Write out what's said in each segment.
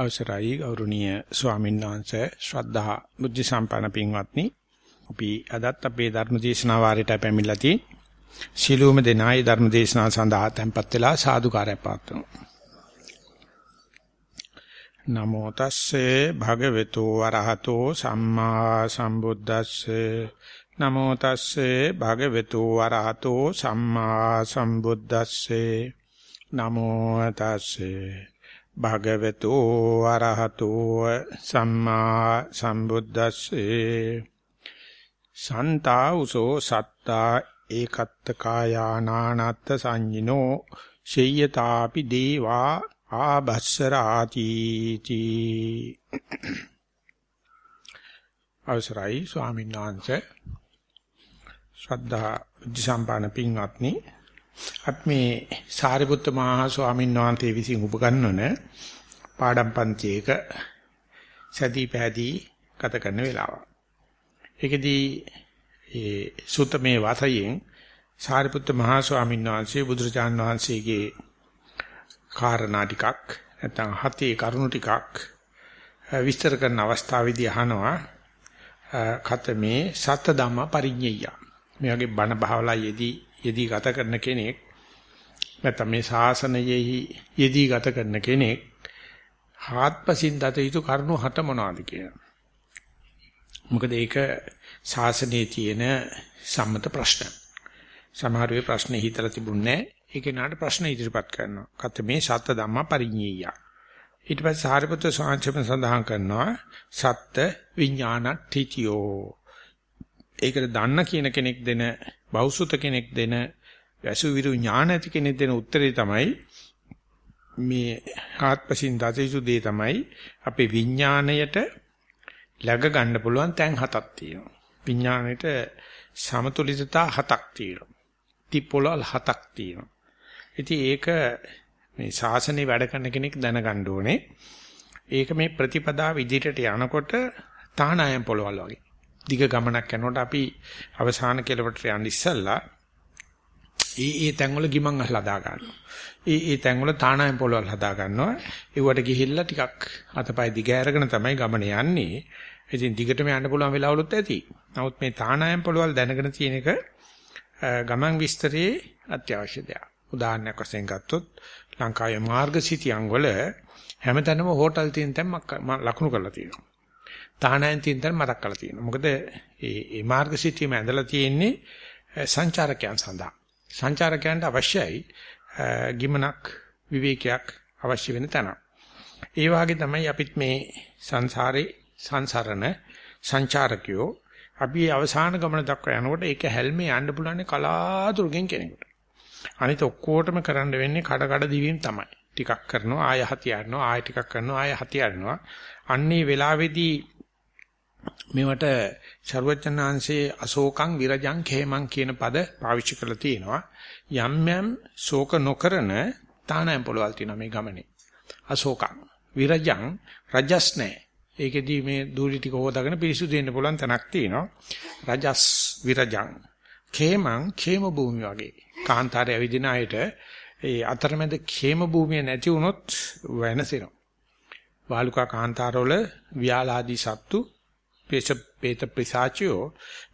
අවසරයි ගෞරවනීය ස්වාමීන් වහන්සේ ශ්‍රද්ධා බුද්ධ සම්පන්න පින්වත්නි. අපි අදත් අපේ ධර්ම දේශනා වාරයට පැමිණලා තියෙන ශිලූම දෙනායි ධර්ම දේශනාව සඳහා tempත් වෙලා සාදුකාරය පාත්වමු නමෝ තස්සේ භගවතු වරහතෝ සම්මා සම්බුද්දස්සේ. නමෝ තස්සේ භගවතු වරහතෝ සම්මා සම්බුද්දස්සේ. නමෝ තස්සේ භගවතු අරහතෝ සම්මා සම්බුද්දස්සේ. සන්තා උසෝ සත්තා ඒකත්ත කායානානත්ත සංජිනෝ ශේයතාපි දේවා ආභස්සරාති තී. අවසරයි ස්වාමීන් වහන්සේ. ශ්‍රද්ධා බුද්ධ සම්පන්න පින්වත්නි අපි මේ සාරිපුත්ත මහා ස්වාමීන් වහන්සේ විසින් උපගන්වන පාඩම් පන්තියක සැදී පැහැදී ගත කරන වෙලාව. ඒකෙදී ඒ සුතමේ වාතයෙන් සාරිපුත්ත මහා ස්වාමීන් වහන්සේ බුදුරජාන් වහන්සේගේ කාරණා ටිකක් නැත්නම් හතේ කරුණු ටිකක් විස්තර කරන අවස්ථාවේදී අහනවා කතමේ සත්‍ය ධම්ම පරිඤ්ඤය. මේ වගේ බණ භාවලා යෙදී යෙදී ගත කරන කෙනෙක් නැත්නම් මේ ශාසනයෙහි යෙදී ගත කරන කෙනෙක් හාත්පසින් දත යුතු කරුණු හත මොනවද කියන. මොකද ඒක ශාසනයේ තියෙන සම්මත ප්‍රශ්න. සමහර වෙලාවට ප්‍රශ්නේ හිතලා තිබුණේ නැහැ. ඒක නාට ප්‍රශ්න ඉදිරිපත් කරනවා. කත මේ සත්‍ය ධම්මා පරිඤ්ඤය. ඊට පස්සේ සාරිපුත්‍ර ස්වාමීන් සඳහන් කරනවා සත්‍ය විඥාන ත්‍ිතියෝ. ඒකට දන්න කියන කෙනෙක් දෙන බෞසුත කෙනෙක් දෙන වැසුවිරු ඥාන ඇති කෙනෙක් දෙන උත්තරේ තමයි මේ ආත්පසින් දතේසු දේ තමයි අපේ විඥාණයට läග ගන්න පුළුවන් තැන් හතක් තියෙනවා. විඥාණයට සමතුලිතතා හතක් තියෙනවා. තිපොළල් හතක් තියෙනවා. ඉතින් ඒක මේ ශාසනය වැඩ කරන කෙනෙක් දැනගන්න ඕනේ. ඒක මේ ප්‍රතිපදාව ඉදිරියට යනකොට තානායම් පොළවල් වගේ. දිග ගමනක් යනකොට අපි අවසාන කෙලවරට යන්න ඉස්සෙල්ලා ඒ ඒ තැන්වල ගිමන් අහලා හදා ගන්නවා. ඒ ඒ තැන්වල තානායම් පොළවල් හදා ගන්නවා. ඒවට ගිහිල්ලා ටිකක් අතපය දිග ඇරගෙන තමයි ගමන යන්නේ. ඉතින් දිගටම යන්න පුළුවන් වෙලාවලුත් ඇති. නමුත් මේ තානායම් පොළවල් දැනගෙන තියෙන එක ගමන් විස්තරයේ අත්‍යවශ්‍ය දෙයක්. උදාහරණයක් වශයෙන් ගත්තොත් ලංකාවේ මාර්ග සිටියන් වල හැමතැනම හෝටල් තියෙන තැන් ලකුණු කරලා තියෙනවා. තහනයන් තියෙන මතක් කරලා තියෙනවා. මොකද මේ මේ මාර්ග සිතියම ඇඳලා තියෙන්නේ සංචාරකයන් සඳහා. සංචාරකයන්ට අවශ්‍යයි ගිමනක් විවේකයක් අවශ්‍ය වෙන තැන. ඒ වාගේ තමයි අපිත් මේ සංසාරේ සංසරණ සංචාරකයෝ අපි අවසාන ගමන දක්වා යනකොට ඒක හැල්මේ යන්න පුළුවන් කලාතුරකින් කෙනෙකුට. අනිත ඔක්කොටම කරන්න වෙන්නේ කඩ කඩ දිවීම තමයි. ටිකක් කරනවා ආය හතියනවා ආය ටිකක් කරනවා ආය හතියනවා. අන්නේ වෙලාවේදී මේවට ਸਰවඥාන්සේ අශෝකං විරජං khemං කියන පද පාවිච්චි කරලා තියෙනවා. යම් යම් ශෝක නොකරන තානයන් පොළවල් තියෙනවා මේ ගමනේ. අශෝකං විරජං රජස් නැහැ. ඒකෙදී මේ දූලි ටික හොදාගෙන පිරිසුදු වෙන්න පුළුවන් තැනක් තියෙනවා. රජස් විරජං khemං khema භූමිය වගේ. කාන්තාරය ඇවිදින අයට ඒ අතරමැද khema භූමිය නැති වුණොත් වෙනසෙනවා. වාලුකා කාන්තාරවල ව්‍යාලාදී සත්තු පේස පේත පිසාචියෝ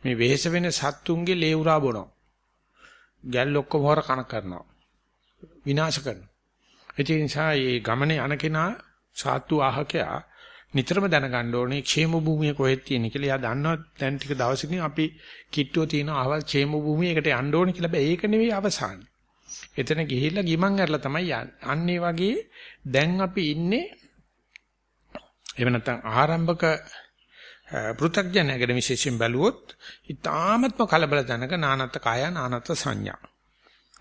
මේ වෙහෙස වෙන සත්තුන්ගේ ලේ උරා බොනවා. ගැල් ඔක්කොම හොර කන කරනවා. විනාශ කරනවා. ඒ නිසා මේ ගමනේ යන කෙනා සාතු ආහකයා නිතරම දැනගන්න ඕනේ ക്ഷേම භූමිය කොහෙද තියෙන්නේ කියලා. එයා දන්නවා දැන් ටික දවසකින් අපි කිට්ටුව තියෙන අහවල් ക്ഷേම භූමියකට යන්න ඕනේ කියලා. බෑ ඒක නෙවෙයි අවසානේ. එතන ගිහිල්ලා ගිමන් ඇරලා තමයි යන්නේ. අන්න ඒ වගේ දැන් අපි ඉන්නේ එහෙම නැත්නම් ආරම්භක පෘථග්ජනයකට විශේෂයෙන් බැලුවොත් ඊ타මත්ම කලබල ජනක නානත් කාය නානත් සංඥා.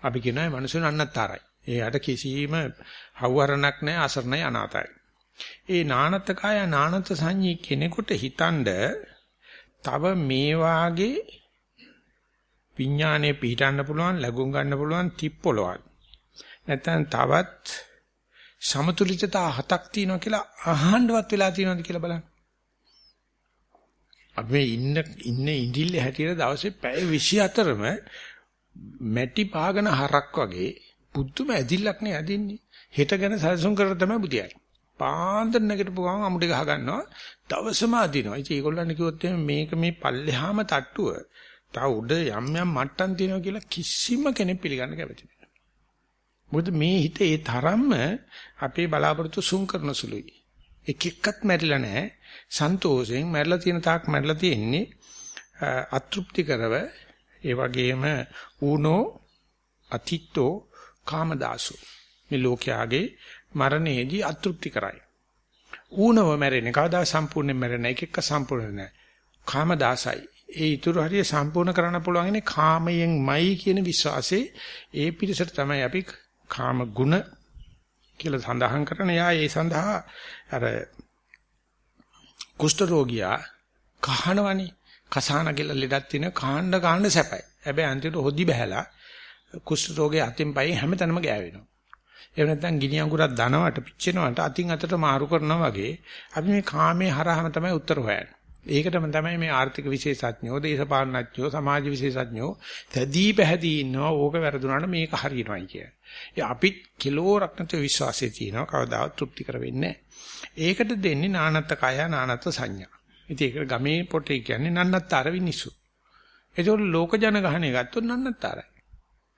අපි කියනවා මනුස්සයන් අන්නතරයි. එයාට කිසිම හවුහරණක් නැහැ අසරණයි අනාතයි. ඒ නානත් කාය නානත් සංඥී කෙනෙකුට හිතනද තව මේ වාගේ විඥානයේ පිහිටන්න පුළුවන් ලැබුම් ගන්න පුළුවන් තිප්පොළවල්. නැත්නම් තවත් සමතුලිතතා හතක් තියෙනවා කියලා අහන්නවත් වෙලා තියෙනවද කියලා බලන්න. අපි මේ ඉන්න ඉන්න ඉඳිල්ල හැටියට දවසේ පැය 24ම මැටි පාගන හරක් වගේ පුදුම ඇදිල්ලක් නේ ඇදින්නේ. හෙට ගැන සැලසුම් කරලා තමයි බුදියන්නේ. පාන්දර නැගිටපු ගමන් අමුඩි ගහ ගන්නවා. දවසම අදිනවා. ඉතින් ඒගොල්ලන් කිව්වොත් මේක මේ පල්ලෙහාම තට්ටුව තා උඩ යම් යම් මට්ටම් තියෙනවා කියලා කිසිම කෙනෙක් පිළිගන්න කැමති නැහැ. මොකද මේ හිත ඒ තරම්ම අපේ බලාපොරොත්තු සුන් කරන සුළුයි. එක එක්කත් මැරිලා නැහැ. සන්තෝෂයෙන් මැරිලා තියෙන තාක් මැරිලා තියෙන්නේ අතෘප්ති කරව ඒ වගේම ඌනෝ අතිත්තෝ කාමදාසෝ මේ ලෝකයාගේ මරණයේදී අතෘප්ති කරයි. ඌනව මැරෙන්නේ කවදා සම්පූර්ණයෙන් මැරෙන්නේ එක එක සම්පූර්ණ නැහැ. කාමදාසයි. ඒ ඊතුරු හරිය සම්පූර්ණ කරන්න පුළුවන් ඉන්නේ කාමයෙන්මයි කියන විශ්වාසයේ ඒ පිරිසට තමයි අපි කාම ගුණ කියලා සඳහන් කරන. යා ඒ සඳහා අර කුෂ්ඨ රෝගියා කහනවනේ කසාන කියලා ලෙඩක් තියෙන කාණ්ඩ කාණ්ඩ සැපයි. හැබැයි අන්තිමට හොදි බහැලා කුෂ්ඨ රෝගේ අතින් පයින් හැමතැනම ගෑවෙනවා. එහෙම නැත්නම් ගිනි අඟුරක් දනවට පිච්චෙනවට අතින් අතට මාරු කරනවා වගේ අපි මේ කාමයේ හරහාම තමයි උත්තර හොයන්නේ. ඒකටම තමයි මේ ආර්ථික විශේෂඥයෝ, දේශපාලනඥයෝ, සමාජ විශේෂඥයෝ තදී පැහැදී ඉන්නවා ඕක වැරදුනාට මේක හරියනවායි කිය. ඒ අපිත් කිලෝරක් නැතුව විශ්වාසය තියෙනවා කවදාවත් තෘප්ති කර වෙන්නේ ඒකට දෙන්නේ නානත්ත කය නානත්ත සංඥා. ඉතින් ඒකට ගමේ පොටේ කියන්නේ නන්නත්තර විනිසු. ඒකෝල ලෝක ජනගහණය ගත්තොත් නන්නත්තරයි.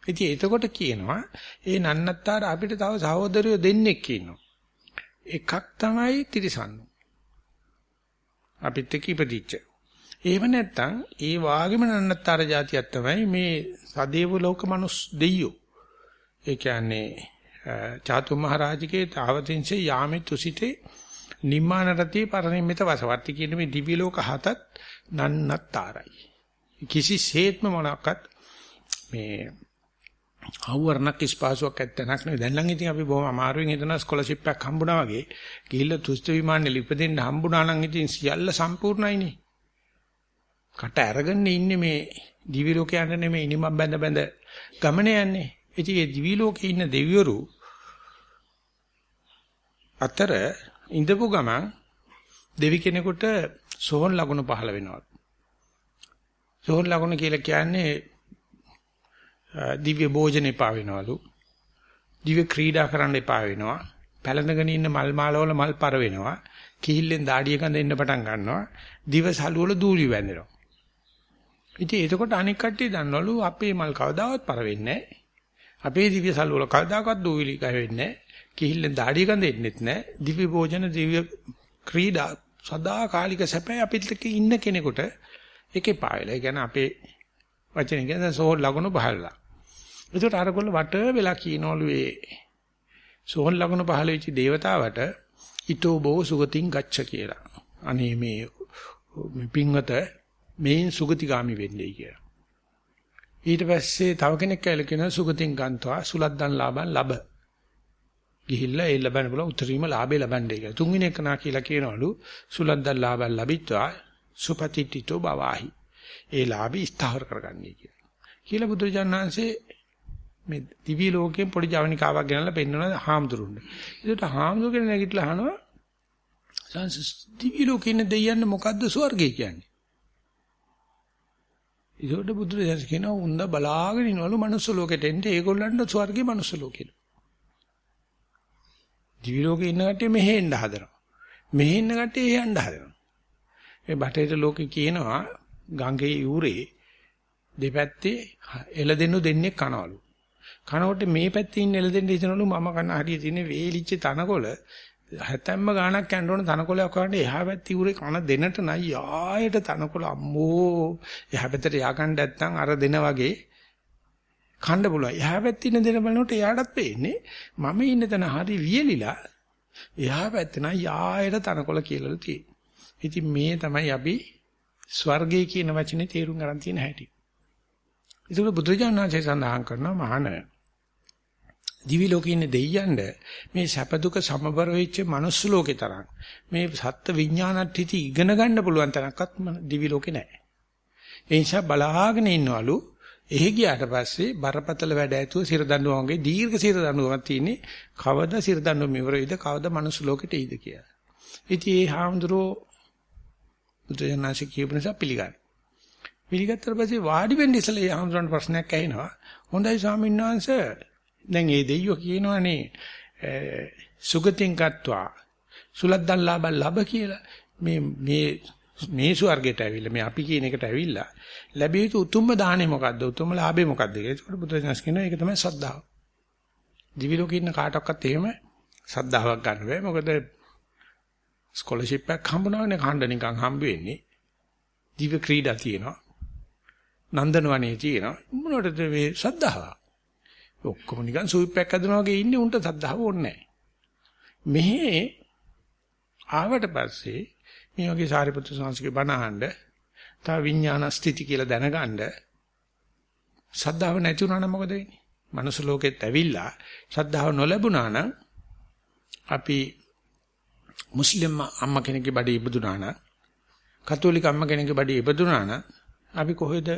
ඉතින් එතකොට කියනවා ඒ නන්නත්තර අපිට තව සහෝදරයෝ දෙන්නෙක් ඉන්නවා. එකක් තමයි තිරිසන්නු. අපිත් එක්ක ඉපදිච්ච. එහෙම නැත්නම් ඒ වාගේම නන්නත්තර જાතියක් තමයි මේ සදේව ලෝක මනුස් දෙයියෝ. ඒ කියන්නේ චාතු මහරජිකේ තාවතින්සේ යාමේ තුසිතේ නිම්මාන රතිය පරිනිම්මිත වසවර්ති කියන මේ දිව්‍ය ලෝක හතත් නන්නත්තරයි. කිසිසේත්ම මොනක්වත් මේ අවවරණක් ස්පාසුවක් ඇත්තනක් නෙවෙයි. දැන් නම් ඉතින් අපි බොහොම අමාරුවෙන් හිතන ස්කෝලර්ෂිප් එකක් හම්බුණා වගේ ගිහිල්ලා තුස්ත විමානේ ලිපදෙන්න හම්බුණා නම් ඉතින් සියල්ල සම්පූර්ණයිනේ. කට අරගෙන ඉන්නේ මේ දිවි ලෝකේ යන්න නෙමෙයි ඉනිමම් බැඳ බැඳ ගමන යන්නේ. ඉතින් මේ දිවි ලෝකේ ඉන්න දෙවිවරු අතර ඉඳපු ගමන් දෙවි කෙනෙකුට සෝහන් ලකුණු පහළ වෙනවා. සෝහන් ලකුණු කියලා කියන්නේ දිව්‍ය භෝජන එපා වෙනවලු. දිව්‍ය ක්‍රීඩා කරන්න එපා වෙනවා. පැලඳගෙන ඉන්න මල් මාලවල මල් පර වෙනවා. කිහිල්ලෙන් දාඩිය කඳ එන්න පටන් ගන්නවා. දිවසලු වල දූලි වැඳෙනවා. ඉතින් එතකොට අනික් කට්ටිය දන්නවලු අපේ මල් කවදාවත් පර වෙන්නේ අපේ දිව්‍ය සලු වල කවදාකවත් දූවිලි ගහ වෙන්නේ කිහිල්ලෙන් දාඩිය කඳ එන්නෙත් නැහැ. දිව්‍ය භෝජන දිව්‍ය ක්‍රීඩා සදාකාලික සැපේ අපිට ඉන්න කෙනෙකුට ඒකේ පාවෙලා. ඒ කියන්නේ අපේ වචන කියන්නේ සෝල් ලගුණ පහළලා. ඒකට අරගොල්ල වට වෙලා කියනවලු ඒ සෝල් ලගුණ පහළ වෙච්ච దేవතාවට ඊතෝ බෝ සුගතින් ගච්ඡ කියලා. අනේ මේ මේ පින්වත මේන් සුගතිගාමි වෙන්නේ කියලා. ඊට පස්සේ තව කෙනෙක් කියලා කියනවා සුගතින් ගන්නවා සුලද්දන් ලාභන් ලබ. ගිහිල්ලා ඒ ලබන්න බල උතරීම ලාභේ ලබන්නේ කියලා. තුන්වෙනි එක නා කියලා කියනවලු සුලද්දන් ලාභන් ලැබිත්වා සුපතිට්ඨිතෝ බවාහි. ඒ ලාභي ස්ථාවර කරගන්නයි කියලා. කියලා බුදුරජාණන්සේ මේ දිවි ලෝකයෙන් පොඩි ජවනිකාවක් ගෙනල්ලා පෙන්වනවා හාමුදුරුවන්ට. ඒකට හාමුදුරුවෝ නැගිටලා අහනවා සංස දිවි ලෝකේ ඉන්න දෙයයන් මොකද්ද ස්වර්ගය කියන්නේ? ඒකට බුදුරජාණන් කියනවා උන්ද බලාගෙන ඉනවලු මනුස්ස ලෝකෙට එන්නේ ඒගොල්ලන්ට ස්වර්ගේ මනුස්ස ලෝකෙට. දිවි ලෝකේ ඉන්න කට්ටිය මෙහෙ එන්න හදනවා. මෙහෙ ඉන්න කට්ටිය එහෙ යන්න හදනවා. මේ බටේට ලෝකේ කියනවා ගඟේ යූරේ දෙපැත්තේ එළදෙනු දෙන්නේ කනවලු. කනකොට මේ පැත්තේ ඉන්න එළදෙන්න හිතනවලු මම කන හරිය තියෙන වේලිච්ච තනකොළ හැතැම්ම ගාණක් යන්න ඕන තනකොළයක් වගේ එහා පැත්තේ යූරේ කන දෙන්නට නයි ආයෙට තනකොළ අම්මෝ එහා පැත්තට යකන් නැත්තම් අර දෙන වගේ කන්න පුළුවන්. එහා පැත්තේ ඉන්න දෙන බලනකොට එයාටත් පේන්නේ මම ඉන්න තැන හරි වියලිලා එහා පැත්තේ නයි ආයෙට තනකොළ කියලා තියෙන්නේ. ඉතින් මේ තමයි අපි ස්වර්ගය කියන වචනේ තේරුම් ගන්න තියෙන හැටි. ඒක බුදුජානනාංශය සඳහන් කරනවා මහාන දිවි ලෝකේ ඉන්න දෙයියන්ට මේ සැප දුක සමබර වෙච්ච මනුස්ස ලෝකේ තරම් මේ සත්ත්ව විඥානට්ඨිති ඉගෙන ගන්න පුළුවන් තරම්වත් දිවි ලෝකේ නැහැ. ඒ නිසා බලාගෙන ඉන්නවලු එහෙ ගියාට පස්සේ බරපතල වැඩ ඇතුව සිර දඬුවම් වගේ දීර්ඝ සිර දඬුවමක් තියෙන්නේ කවදා සිර දඬුවම ඉවර වෙයිද කවදා මනුස්ස ලෝකෙට එයිද කියලා. ඉතින් ඒ හාමුදුරුවෝ බුදුජානනාංශ කියපු නිසා පිළිගන්න. පිළිගත්තට පස්සේ වාඩි වෙන්න ඉස්සෙල්ලා ඒ ආම්සරණ ප්‍රශ්නයක් ඇහෙනවා. හොඳයි ස්වාමීන් වහන්සේ දැන් මේ දෙයියෝ කියනවානේ සුගතින් ගත්වා සුලද්දන් ලාභ ලැබ කියලා මේ මේ මේ ස්වර්ගයට ඇවිල්ලා මේ අපි කියන එකට ඇවිල්ලා ලැබිය යුතු උතුම්ම දාණය මොකද්ද? උතුම්ම ලාභය මොකද්ද කියලා. ඒකට බුදුරජාණන් කියනවා ඒක තමයි සද්ධාව. දිවි ලෝකේ ඉන්න කාටවත් එහෙම සද්ධාාවක් ගන්න බෑ. මොකද ස්කෝලර්ෂිප් එකක් හම්බුනවනේ ඛණ්ඩ නිකන් හම්බ වෙන්නේ. දිව ක්‍රීඩා තියෙනවා. නන්දනවනේ තියෙනවා. මොනවටද මේ සද්ධාව? ඔක්කොම නිකන් සුවිප් එකක් හදනවා වගේ ඉන්නේ උන්ට සද්ධාව ඕනේ නැහැ. මෙහි ආවට පස්සේ මේ වගේ සාරිපුත්‍ර සංස්කෘතික බණ අහන්න තව විඥාන ස්ථಿತಿ කියලා දැනගන්න සද්ධාව නැති වුණා නම් මොකද වෙන්නේ? මනුස්ස ලෝකෙත් ඇවිල්ලා සද්ධාව නොලැබුණා නම් අපි මුස්ලිම් අම්මා කෙනෙක්ගේ බඩේ ඉපදුනා නම් කතෝලික අම්මා කෙනෙක්ගේ බඩේ ඉපදුනා නම් අපි කොහෙද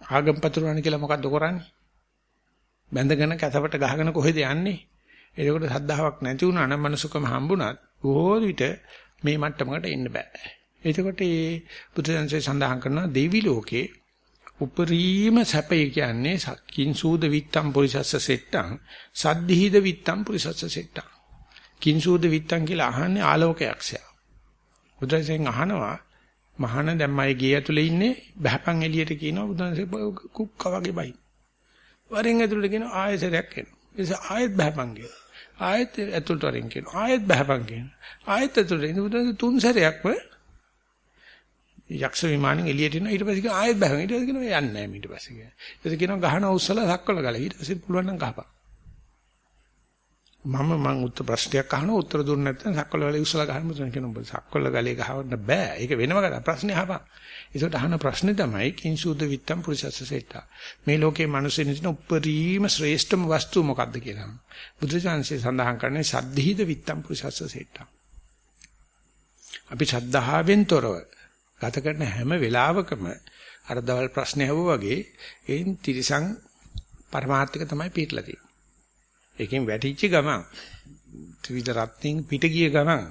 ආගම් පතුරවන්නේ කියලා මොකද්ද කරන්නේ? බැඳගෙන කැතපට ගහගෙන කොහෙද යන්නේ? ඒකට සද්ධාාවක් නැති වුණා නම් මනුස්සකම හම්බුණත් බොහෝ විට මේ මට්ටමකට එන්න බෑ. එතකොට මේ බුදුසසුනේ සඳහන් කරනවා දෙවි ලෝකේ උපරිම සැපේ කියන්නේ කිංසූද විත්තම් පුරිසස්ස සෙට්ටං සද්ධීද විත්තම් පුරිසස්ස සෙට්ටං කිංසූද විත්තම් කියලා අහන්නේ ආලෝකයක්ෂයා. බුදුසසුනේ අහනවා මහාන දැම්මයි ගේ ඇතුලේ ඉන්නේ බහපන් එළියට කියනවා බුදුන්සේ කුක්කා වගේ බයි. වරෙන් ඇතුලට කියනවා ආයෙසරයක් එනවා. ඒ ආයෙත් බහපන් කියනවා. ආයෙත් ඇතුළට වරෙන් කියනවා. ආයෙත් බහපන් කියනවා. ආයෙත් ඇතුළට ඉඳ බුදුන්සේ තුන් සැරයක්ම යක්ෂ විමානෙන් එළියට එනවා ඊට පස්සේ කියනවා ආයෙත් බහපන්. ඊට පස්සේ කියනවා යන්නේ නැහැ ඊට පස්සේ කියනවා. ඊට කියනවා ගහන උස්සලා සක්වල ගල. ඊට පස්සේ පුළුවන් නම් ගහපන්. මම මං උත්තර ප්‍රශ්නයක් අහනවා උත්තර දුන්නේ නැත්නම් සක්වල ගලේ උස්සලා ගහන්න මුතුන් කියන ඔබ සක්වල ගලේ ගහවන්න බෑ. ඒක වෙනම කතා. ප්‍රශ්නේ අහපන්. ඒකට අහන ප්‍රශ්නේ තමයි කිංසුද විත්තම් පුරිසස්ස සෙට්ටා. මේ ලෝකේ මිනිස්සුන් ඉන්න උපරිම ශ්‍රේෂ්ඨම වස්තුව මොකද්ද කියලා. බුදුචාන්සේ සඳහන් කරන්නේ සද්ධීද විත්තම් පුරිසස්ස සෙට්ටා. අපි ශ්‍රද්ධාවෙන් තොරව ගත කරන හැම වෙලාවකම අර දවල් ප්‍රශ්නේ ඇහුවා වගේ ඒන් තිරසං පරමාර්ථික තමයි පිටලා තියෙන්නේ. ඒකෙන් වැටිච්ච ගමන් ත්‍රිවිධ රත්නින් පිට ගිය ගමන්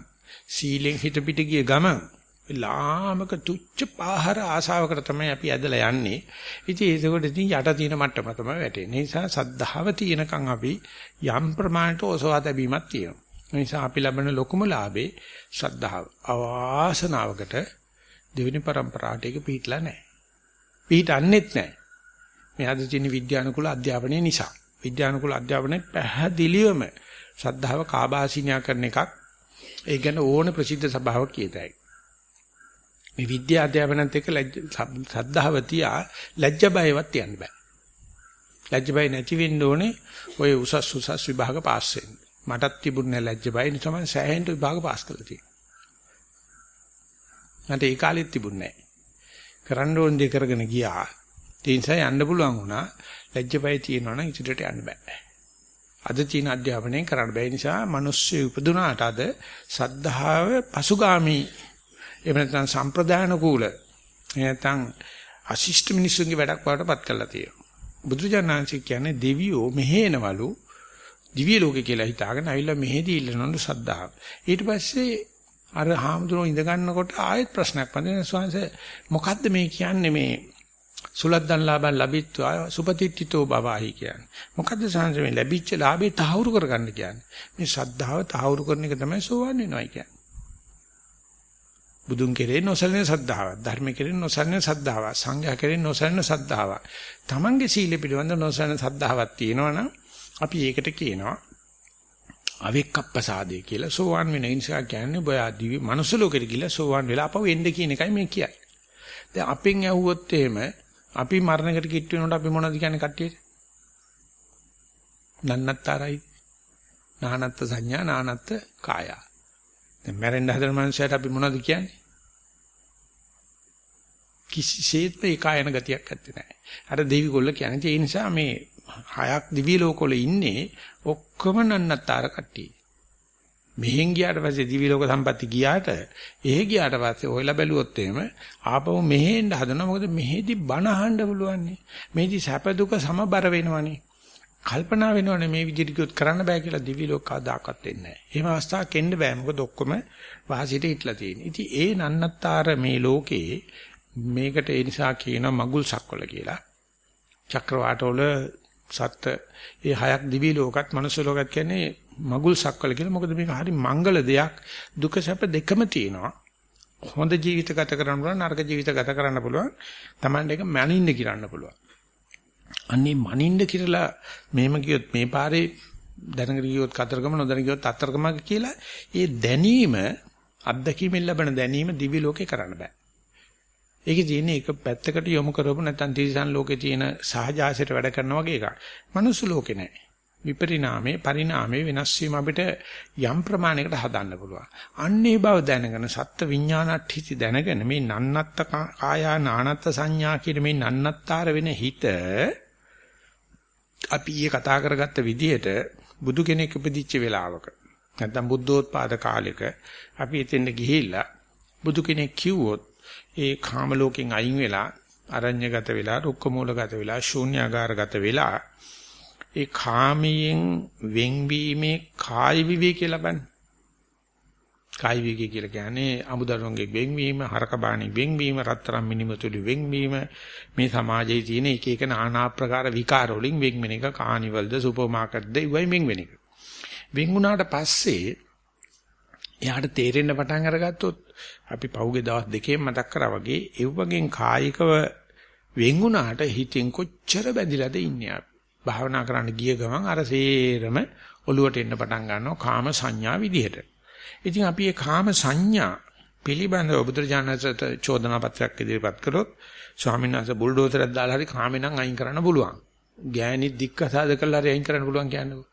සීලෙන් හිත පිට ගිය ගමන් ලාමක තුච්ච පාහර ආසාවකට තමයි අපි ඇදලා යන්නේ. ඉතින් ඒකෝට ඉතින් යට තියෙන මට්ටම තමයි වැටෙන්නේ. ඒ නිසා සද්ධාව තියෙනකන් අපි යම් ප්‍රමාණයට ඔසවා තැබීමක් තියෙනවා. ඒ නිසා අපි ලබන ලොකුම ලාභේ ශ්‍රද්ධාව. අවාසනාවකට දෙවෙනි પરම්පරාවට ඒක පිටලා නැහැ. පිටන්නේත් නැහැ. මේ අද තියෙන විද්‍යානුකූල අධ්‍යාපනය නිසා. විද්‍යානුකූල අධ්‍යාපනයේ පැහැදිලිවම ශ්‍රද්ධාව කාබාසිනියා කරන එකක් ඒ ගැන ඕන ප්‍රසිද්ධ සභාවක් කියතයි. මේ විද්‍යා අධ්‍යාපනයත් එක්ක ශ්‍රද්ධාව තියා ලැජ්ජ බයවත් තියන්න බෑ. ලැජ්ජ බය නැති වෙන්න ඕනේ ඔය උසස් උසස් විභාග පාස් වෙන්න. මටත් තිබුණේ ලැජ්ජ බය නිසා මම සෑහෙන විභාග පාස් කළා තියෙනවා. මට ඒ කාලෙත් තිබුණේ නැහැ. කරන්න ඕන දේ කරගෙන ගියා. ඒ නිසා යන්න පුළුවන් වුණා. ලැජ්ජ බය තියෙනවා නම් ඉදිරියට යන්න බෑ. අද තියෙන අධ්‍යාපනයෙන් කරන්න බැහැ නිසා මිනිස්සු උපදුනාට අද සද්ධාව පසුගාමි එහෙම නැත්නම් සම්ප්‍රදාන කූල නැත්නම් අශිෂ්ට මිනිස්සුන්ගේ වැඩක් වඩටපත් කරලා තියෙනවා. බුදුජානනාංශ කියන්නේ දෙවියෝ මෙහෙනවලු දිව්‍ය ලෝකේ කියලා හිතාගෙන ඇවිල්ලා මෙහෙදී ඉල්ලනවලු සද්ධාව. ඊට පස්සේ අර හාමුදුරුවෝ ඉඳ ගන්නකොට ආයෙත් ප්‍රශ්නයක් වදින ස්වාමීන් මොකද්ද මේ කියන්නේ මේ සුලද්දන් ලාභන් ලැබිත්වා සුපතිට්ඨිතෝ බවහි කියන්නේ. මොකද්ද සංස මේ ලැබිච්ච ලාභේ තහවුරු කරගන්න කියන්නේ. මේ ශ්‍රද්ධාව තහවුරු කරන එක තමයි සෝවන් වෙනවා කියන්නේ. බුදුන් කෙරේ නොසලෙන සද්ධාවක් ධර්ම කෙරේ නොසලෙන සද්ධාවක් සංඝයා කෙරේ නොසලෙන සද්ධාවක් තමන්ගේ සීල පිළිබඳ නොසලෙන සද්ධාවක් තියෙනවනම් අපි ඒකට කියනවා අවික්කප්පසාදේ කියලා සෝවන් වෙන නිසා කියන්නේ බය දිවි මනුස්ස ලෝකෙට ගිහලා සෝවන් වෙලා අපව එන්න කියන එකයි මේ කියයි. දැන් අපෙන් ඇහුවොත් එහෙම අපි මරණයකට කිට් වෙනකොට අපි මොනවද කියන්නේ කට්ටියට? නන්නත්තරයි. නානත්ත් සංඥා නානත්ත් කාය. දැන් මැරෙන්න හදන මනුස්සයට අපි මොනවද කියන්නේ? කිසිසේත් මේ කායන ගතියක් ඇත්තේ නැහැ. අර දෙවිගොල්ල කියන්නේ ඒ නිසා මේ හයක් දිවි ලෝකවල ඉන්නේ ඔක්කොම නන්නත්තර කට්ටිය. මෙහෙන් ගියාට පස්සේ දිවි ලෝක සම්පatti ගියාට එහෙ ගියාට පස්සේ ඔයලා බැලුවොත් එහෙම ආපහු මෙහෙන්න හදනවා මොකද මෙහෙදි බණ අහන්න පුළුවන්නේ මෙහෙදි සැප දුක සමබර වෙනවනේ කල්පනා වෙනවනේ මේ විදිහට කිව්වොත් කරන්න බෑ කියලා දිවි ලෝක කවදාකවත් වෙන්නේ නැහැ. එහෙම අවස්ථාවක් එන්න බෑ මොකද ඔක්කොම වාසියට හිටලා තියෙන්නේ. ඉතින් ඒ නන්නත්තර මේ ලෝකේ මේකට ඒ නිසා කියනවා මගුල් සක්වල කියලා. චක්‍රවාටවල සත්ත්‍ය ඒ හයක් දිවි ලෝකත් මනුස්ස ලෝකත් කියන්නේ මගුල් සක්වල කියලා. මොකද මේක හරි මංගල දෙයක්. දුක සැප දෙකම තියෙනවා. හොඳ ජීවිත ගත කරන්න පුළුවන් නරක ජීවිත ගත කරන්න පුළුවන්. Taman එක මනින්න කිරන්න පුළුවන්. අන්නේ මනින්න කියලා මෙහෙම කියොත් මේ පාරේ දැනගෙන ගියොත් කතරගම නොදැන ගියොත් අතරගම කියලා ඒ දැනීම අත්දැකීමෙන් ලැබෙන දැනීම දිවි ලෝකේ කරන්න බෑ. ඒකේ තියෙන එක පැත්තකට යොමු කරපො නැත්නම් තිරිසන් ලෝකේ තියෙන සහජාසයට වැඩ කරනවා වගේ එකක්. මනුස්ස ලෝකේ නෑ. විපරිණාමේ පරිණාමේ වෙනස් වීම අපිට යම් ප්‍රමාණයකට හදන්න පුළුවන්. අන්නේ බව දැනගෙන සත්ත්ව විඥානට්ඨිති දැනගෙන මේ නන්නත්ත කායා නානත්ත සංඥා කියන මේ නන්නත්තර වෙන හිත අපි ඊයේ කතා කරගත්ත විදිහට බුදු කෙනෙක් උපදිච්ච වෙලාවක නැත්නම් බුද්ධෝත්පාද කාලෙක අපි එතෙන්ට ගිහිල්ලා බුදු කෙනෙක් කිව්වොත් ඒ කාම ලෝකෙන් අයින් වෙලා අරඤ්‍යගත වෙලා රුක්ක මූලගත වෙලා ශූන්‍යාගාරගත වෙලා ඒ කාමයෙන් වෙන්වීමේ කාය විවේකී ලබන්නේ. කාය විවේකී කියලා කියන්නේ අමුදරුන්ගේ වෙන්වීම, හරකබාණි වෙන්වීම, රත්තරන් මිනිමතුලි වෙන්වීම, මේ සමාජයේ තියෙන එක එක নানা ආකාර විකාර වලින් වෙන් වෙන එක කානිවල්ද, සුපර් මාකට්ද, ඉවයි වෙන් වෙන එක. වෙන් වුණාට පස්සේ එයාට තේරෙන්න පටන් අරගත්තොත් අපි පහුගිය දවස් දෙකෙන් මතක් කරා වගේ ඒ වගේ කායිකව වෙන් වුණාට හිතෙන් කොච්චර බැඳිලාද ඉන්නේ අපි. භාවනා කරන්න ගිය ගමන් අර සේරම ඔලුවට එන්න පටන් ගන්නවා කාම සංඥා විදිහට. ඉතින් අපි මේ කාම සංඥා පිළිබඳව බුදුරජාණන්සේට චෝදනා පත්‍රයක් ඉදිරිපත් කළොත් ස්වාමීන් වහන්සේ බුල්ඩෝසරයක් දාලා හරි කාමෙන් අයින් කරන්න පුළුවන්. ගෑණි දික්කසාද කළා හරි අයින් කරන්න පුළුවන් කියන්නේ.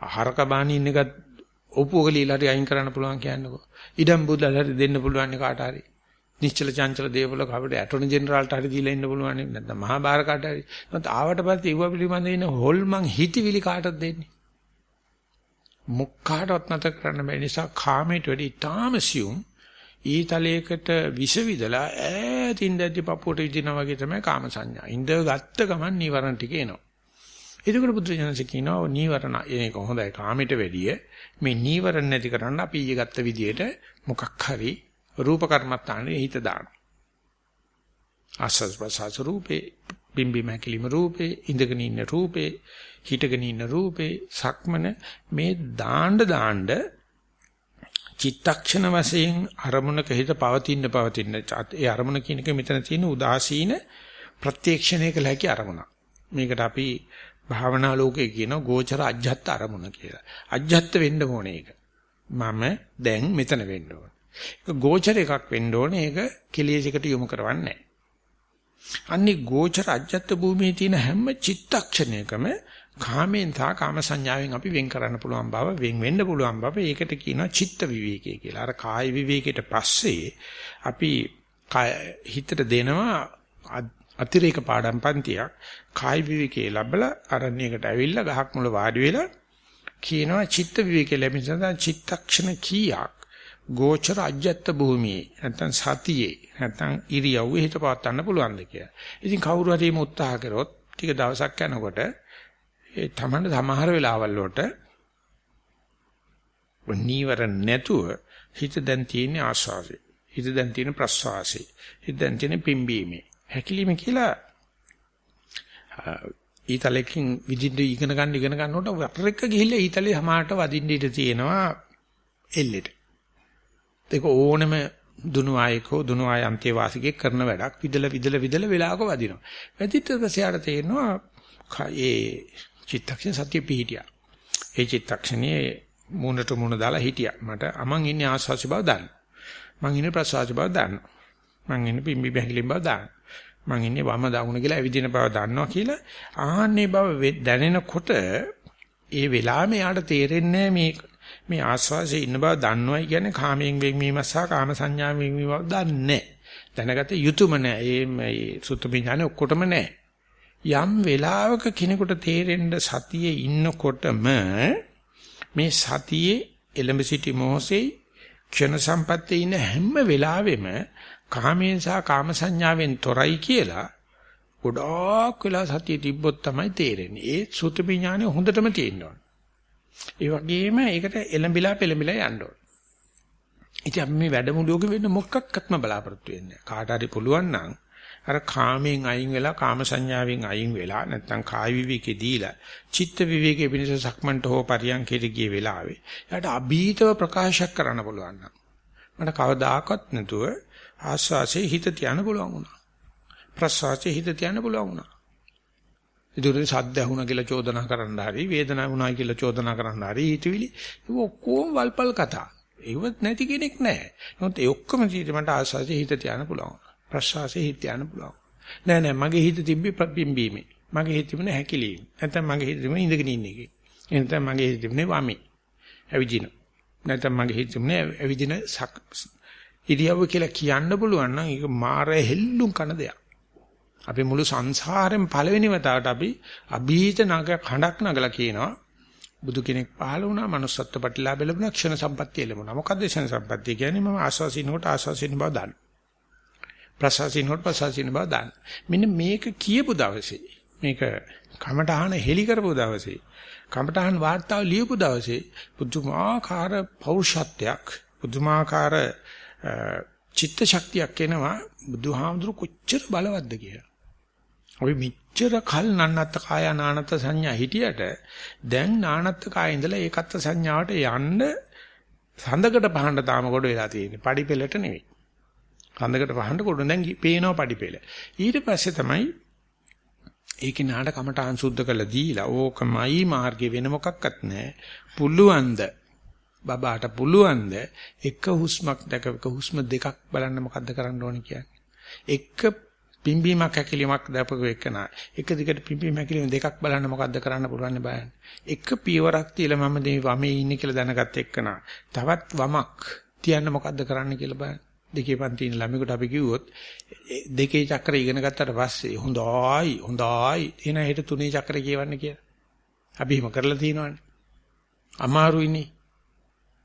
ආහාරක බාණි ඉන්න එකත් ඔප්පුවක ලීලා හරි අයින් කරන්න පුළුවන් කියන්නේ. ඉඩම් බුදලා හරි දෙන්න පුළුවන් කාට හරි. නිශ්චල චංචල දේවල කවුද ඇටෝනි ජෙනරාල්ට හරි දීලා ඉන්න පුළුවන් නේ නැත්නම් මහා බාරකට හරි නැත්නම් ආවට පස්සේ ඉව පිළිබඳ ඉන්න හොල්මන් හිතවිලි කාටද දෙන්නේ මුක්කාටවත් නැත කරන්න බැරි නිසා කාමයට වැඩි තාමසියුම් ඊතලයකට විෂ විදලා ඈතින් දැද්දි පපුවට විදිනා වගේ තමයි කාම සංඥා. ඉඳ ගත්ත ගමන් නීවරණ ටික එනවා. එතකොට බුදුරජාණන්සේ කියනවා නීවරණ ඒක හොඳයි කාමයට වැඩිය මේ නීවරණ නැති කරන්න අපි ඊයේ ගත්ත විදියට මොකක් හරි රූප කර්මත්තානේ හිත දාන. ආස්වාද ප්‍රසආස රූපේ බිම්බි මහකිලිම රූපේ ඉඳගෙන ඉන්න රූපේ හිටගෙන ඉන්න රූපේ සක්මන මේ දාන්න දාන්න චිත්තක්ෂණ වශයෙන් අරමුණක හිත පවතින පවතින ඒ අරමුණ කියන එක මෙතන තියෙන උදාසීන ප්‍රත්‍යක්ෂණය කළ හැකි අරමුණ. මේකට අපි භාවනා ලෝකේ කියන ගෝචර අජ්ජත් අරමුණ කියලා. අජ්ජත් වෙන්න ඕනේ ඒක. මම දැන් මෙතන වෙන්න ඕනේ. ඒක ගෝචර එකක් වෙන්න ඕනේ. ඒක කෙලෙසයකට යොමු කරවන්නේ නැහැ. අන්නේ ගෝචර අජ්ජත් භූමියේ තියෙන හැම චිත්තක්ෂණයකම කාමෙන් තා කාම සංඥාවෙන් අපි වෙන් කරන්න පුළුවන් බව වෙන් වෙන්න පුළුවන් බව ඒකට කියනවා චිත්ත විවේකය කියලා. අර කාය විවේකයට පස්සේ අපි හිතට දෙනවා අතිරේක පාඩම් පන්තියක් කාය විවේකේ ලැබලා අරණ්‍යයකට ඇවිල්ලා ගහක් මුල වාඩි වෙලා කියනවා චිත්ත විවේකේ ලැබෙන සඳහන් චිත්තක්ෂණ කීයක් ගෝචර අජ්‍යත්ත භූමියේ නැත්නම් සතියේ නැත්නම් ඉරියව්වේ හිත පවත්වන්න පුළුවන්ද කියලා. ඉතින් කවුරු හරි මේ උත්සාහ කරොත් ටික දවසක් යනකොට ඒ තමන්න සමහර වෙලාවල් වලට නීවර නැතුව හිත දැන් තියෙන ආස්වාසේ. හිත දැන් තියෙන ප්‍රස්වාසේ. හිත දැන් තියෙන පිම්බීමේ. හැකිලිම කියලා ඊතලෙකින් විදිහට ඉගෙන ගන්න ඉගෙන ගන්නකොට වතර එක ගිහිල්ලා ඊතලේ සමානට වදින්න ඉඩ තියෙනවා එල්ලෙට. ඒක ඕනෙම දුනු ආයකෝ දුනු ආය අන්තිය වාසිකේ කරන වැඩක් විදලා විදලා විදලා වෙලාවක වදිනවා. වැදිට පස්සේ ආට තේරෙනවා ඒ චිත්තක්ෂණ සත්‍ය පිහිටියා. ඒ චිත්තක්ෂණයේ මූණට මූණ දාලා හිටියා. මට අමන් ඉන්නේ ආස්වාසි බව දන්න. මං ඉන්නේ ප්‍රසවාසි බව දන්න. මං ඉන්නේ පිම්බි බැහැලින් බව දන්න. මං ඉන්නේ වම දකුණ කියලා ඇවිදින බව දන්නවා කියලා ආහන්නේ බව දැනෙනකොට ඒ වෙලාවෙම යාට තේරෙන්නේ මේ මේ ආස්වාසේ ඉන්න බව දන්නවයි කියන්නේ කාමයෙන් වෙන්වීම සහ කාම සංඥාවෙන් වෙන්වීම බව දන්නේ දැනගත යුතුයම නෑ ඒ මේ සුත්තම ඥානෙ ඔක්කොටම නෑ යම් වෙලාවක කෙනෙකුට තේරෙන්න සතියේ ඉන්නකොටම මේ සතියේ එලඹ සිටි මොහොසේ ක්ෂණ සම්පත්තේ ඉන්න හැම වෙලාවෙම කාමයෙන් සහ කාම සංඥාවෙන් තොරයි කියලා ගොඩාක් වෙලා සතිය තිබ්බොත් තමයි තේරෙන්නේ. ඒ සුතපි ඥානෙ හොඳටම තියෙනවා. ඒ වගේම ඒකට එලඹිලා පෙලඹිලා යන්න ඕන. ඉතින් අපි මේ වැඩමුළුවක වෙන්න මොකක්වත්ම බලාපොරොත්තු වෙන්නේ. කාට හරි පුළුවන් නම් අර කාමයෙන් අයින් වෙලා කාම සංඥාවෙන් අයින් වෙලා නැත්තම් කාය විවේකේ දීලා චිත්ත විවේකේ පිණිස සක්මන්ට හෝ පරියන්කේට ගිය වෙලාවේ එයාට අභීතව ප්‍රකාශයක් කරන්න පුළුවන් නම් මට කවදාකවත් නැතුව ආස්වාසේ හිත තියන්න පුළුවන් වුණා ප්‍රසවාසයේ හිත තියන්න පුළුවන් වුණා ඒදුරේ සද්ද ඇහුණා කියලා චෝදනා කරන්න හරි වේදනාව වුණා කියලා චෝදනා කරන්න හරි හිතවිලි ඒක ඔක්කොම වල්පල් කතා. ඒවත් නැති කෙනෙක් නැහැ. නමුත් ඒ ඔක්කොම ජීවිතේ මට ආස්වාසේ හිත තියන්න පුළුවන්. ප්‍රසවාසයේ හිත තියන්න පුළුවන්. නෑ නෑ මගේ හිත තිබ්බේ පිම්බීමේ මගේ හිත තිබුණේ හැකිලීම නැත්නම් මගේ හිත තිබුණේ ඉඳගෙන ඉන්න එකේ එනතම් මගේ හිත තිබුණේ වමේ ඇවිදින. නැත්නම් මගේ හිත තිබුණේ ඇවිදින ඉරියව්ව කියලා කියන්න පුළුවන් නම් ඒක මාරය හෙල්ලුම් කන දෙයක්. අපි මුළු සංසාරෙම පළවෙනි වතාවට අපි අභීත නග කණක් නගලා කියනවා. බුදු කෙනෙක් පහළ වුණා manussත්ව ප්‍රතිලාභ ලැබුණා ක්ෂණ සම්පත්තිය ලැබුණා. මොකද්ද ක්ෂණ සම්පත්තිය කියන්නේ? මම ආස්වාසිනකොට ආස්වාසින බව දන්න. ප්‍රසාසිනකොට ප්‍රසාසින බව දන්න. මෙන්න මේක කියපු දවසේ මේක කමටහන හෙලි කරපු දවසේ කමටහන් වාර්තාව ලියපු දවසේ පුදුමාකාර පෞරුෂත්වයක් පුදුමාකාර චිත්ත ශක්තියක් එනවා. බුදුහාමුදුරු කොච්චර බලවත්ද කියලා. අපි මෙච්චර කල් නන්නත්ත කාය නානත්ත සංඥා හිටියට දැන් නානත්ත කාය ඉඳලා ඒකත්ත සංඥාවට යන්න සඳකට පහන්න තාම කොට වෙලා තියෙන්නේ. padi පෙළට නෙවෙයි. සඳකට පහන්න කොට දැන් පේනවා padi පෙළ. ඊට පස්සේ තමයි ඒකේ නාට කමටහන් සුද්ධ කරලා දීලා ඕකමයි මාර්ගේ වෙන මොකක්වත් නැහැ. පුළුවන්ද? බබාට පුළුවන්ද එක හුස්මක් දැක එක හුස්ම දෙකක් බලන්න මොකද්ද කරන්න ඕනේ කියන්නේ. එක පිම්බීමක් හැකිලිමක් දැපක එක්කන එක දිගට පිම්බීම හැකිලිම දෙකක් බලන්න මොකද්ද කරන්න පුළුවන් බලන්න. එක පියවරක් තියලා මම මේ වමේ ඉන්නේ කියලා දැනගත් එක්කන තවත් වමක් තියන්න මොකද්ද කරන්න කියලා බලන්න. දෙකේ පන්ති ඉන්න ළමයෙකුට අපි කිව්වොත් දෙකේ චක්‍රය ඉගෙන ගත්තට පස්සේ හොඳයි හොඳයි. එන හෙට තුනේ චක්‍රය කියවන්න කියලා. අපි එහෙම කරලා තියෙනවනේ. අමාරුයිනේ